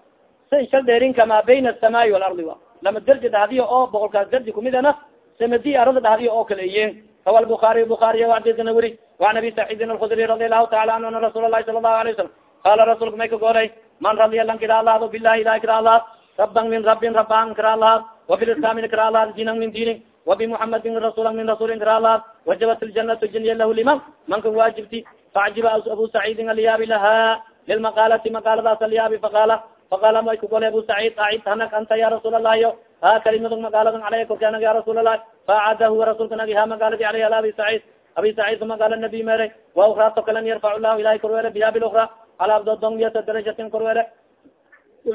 sin shal dheerinka maa bayna asamaai waalardi wa lama darji dhahdiyo oo boqolkaas darji kumidana samadi arada dhahdiyo oo kale iyin rawa albukaariy bukaariy waxdisna weri waan abi saciidin alkhudri radi allahu taala anhu ana rasuul lahi sala allahu alayh wasalam qaala rasuulka may ka goolay man radiya lan kira lahado bilahi ilahi kira lahaad raban min rabin rabaan kira lahaad wabilislaami kira lahaad diinan min diinin wabimuhamadin rasuula min rasuulin kira lahaad wajabat ljanatu jiniya lahu liman mankan waajibti faacjiba abu saciidin aliyaabi laha lilmaqaalati maqaaladaas aliyaabi faqaala faqaala may kugole abu saciid acid hanak anta ya rasuul allahiyo ha kalimadog magaaladan caleyha korka anag ya rasuul allahi faacadahu rasuulka nagi ha magaaladi aleyh ala abi saciid abi saciid uma qaala nabi mere wa ukraa tokalan yarfac llahu ilahi korweele biha bilukra ala abdodongyata darajatin korweele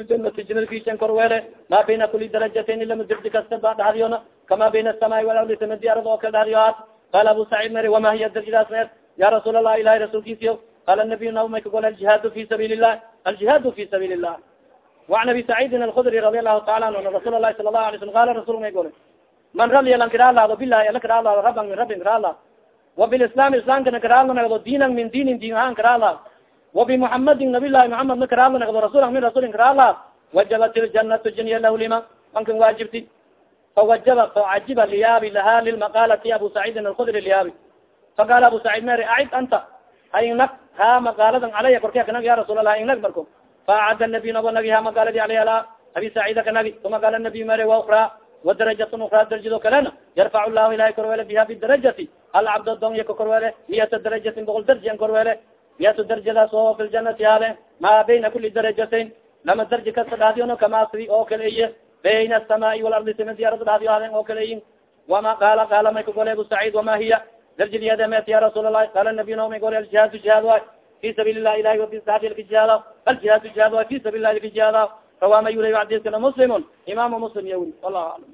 janati jinalkisan korweele ma bayna kuli darajatin ilama dirdi kasta ba dhahdiyona kama bayna asamai walardi samadi arad oo kala dhahdiyo haat qaala abu saciid mere wama hiya darjadaas neer ya rasuul allah ilahi rasuulkiisiyo qala nabiy naumay kagol aljihaadu fi sabiili lah aljihaadu fi sabiili الlah waan abi saciidin alkudri radi alahu taala anhu ana rasuul lahi sala lahu alay slam qala rasul may gole man radiya lan karaalaado bilahi ala karaalaado raban min rabin karaala wa bilislaam islaamka na karaala nagdo diinan min diinin diin ahaan karaala wa bimuhamadin nabilahi muhamad na karaala nagdo rasuulan min rasuulin karaala wajabat iljanatu jiniya lahu lima mankan waajibti fawajaba facajiba liyaabi laha lilmaqaalati abu saciidin alkudri liyaabi faqala abu sacid mary acid anta ha ingnag ha maqaaladan calaya korkee kanag ya rasuul allah ha ingnag marko faacada nabiy nabo nagi ha maqaaladi alayh ala abi sacida kanagi uma qaala nabiy mary wa ukra wadarajatun ukra darajado kalena yarfac llahu ilahay korwele biha bidarajati alcabdo don yaka korwele miyata darajatin boqol darjian korwele miyatu darjadaas oo fi ljanati haade ma bayna kuli darajatayn lama darji kasta dhahdiyono kamasri oo kale iye bayna asamaai walardi simadi arada dhahdiyo haden oo kale iyin wama qaala qaala may ka gole abu sacid wama hiya darjiliyademes ya rasuul الlahi qala nabiy naomi gol aljihaadu jihaad way fi sabiil الlah ilahi wafi saxabi lka jihaada aljihaadu jihaad way fi sabil lahi lka jihaada rawama yulay xadiskana muslimun imaamu muslim ya wuri wallahu alam.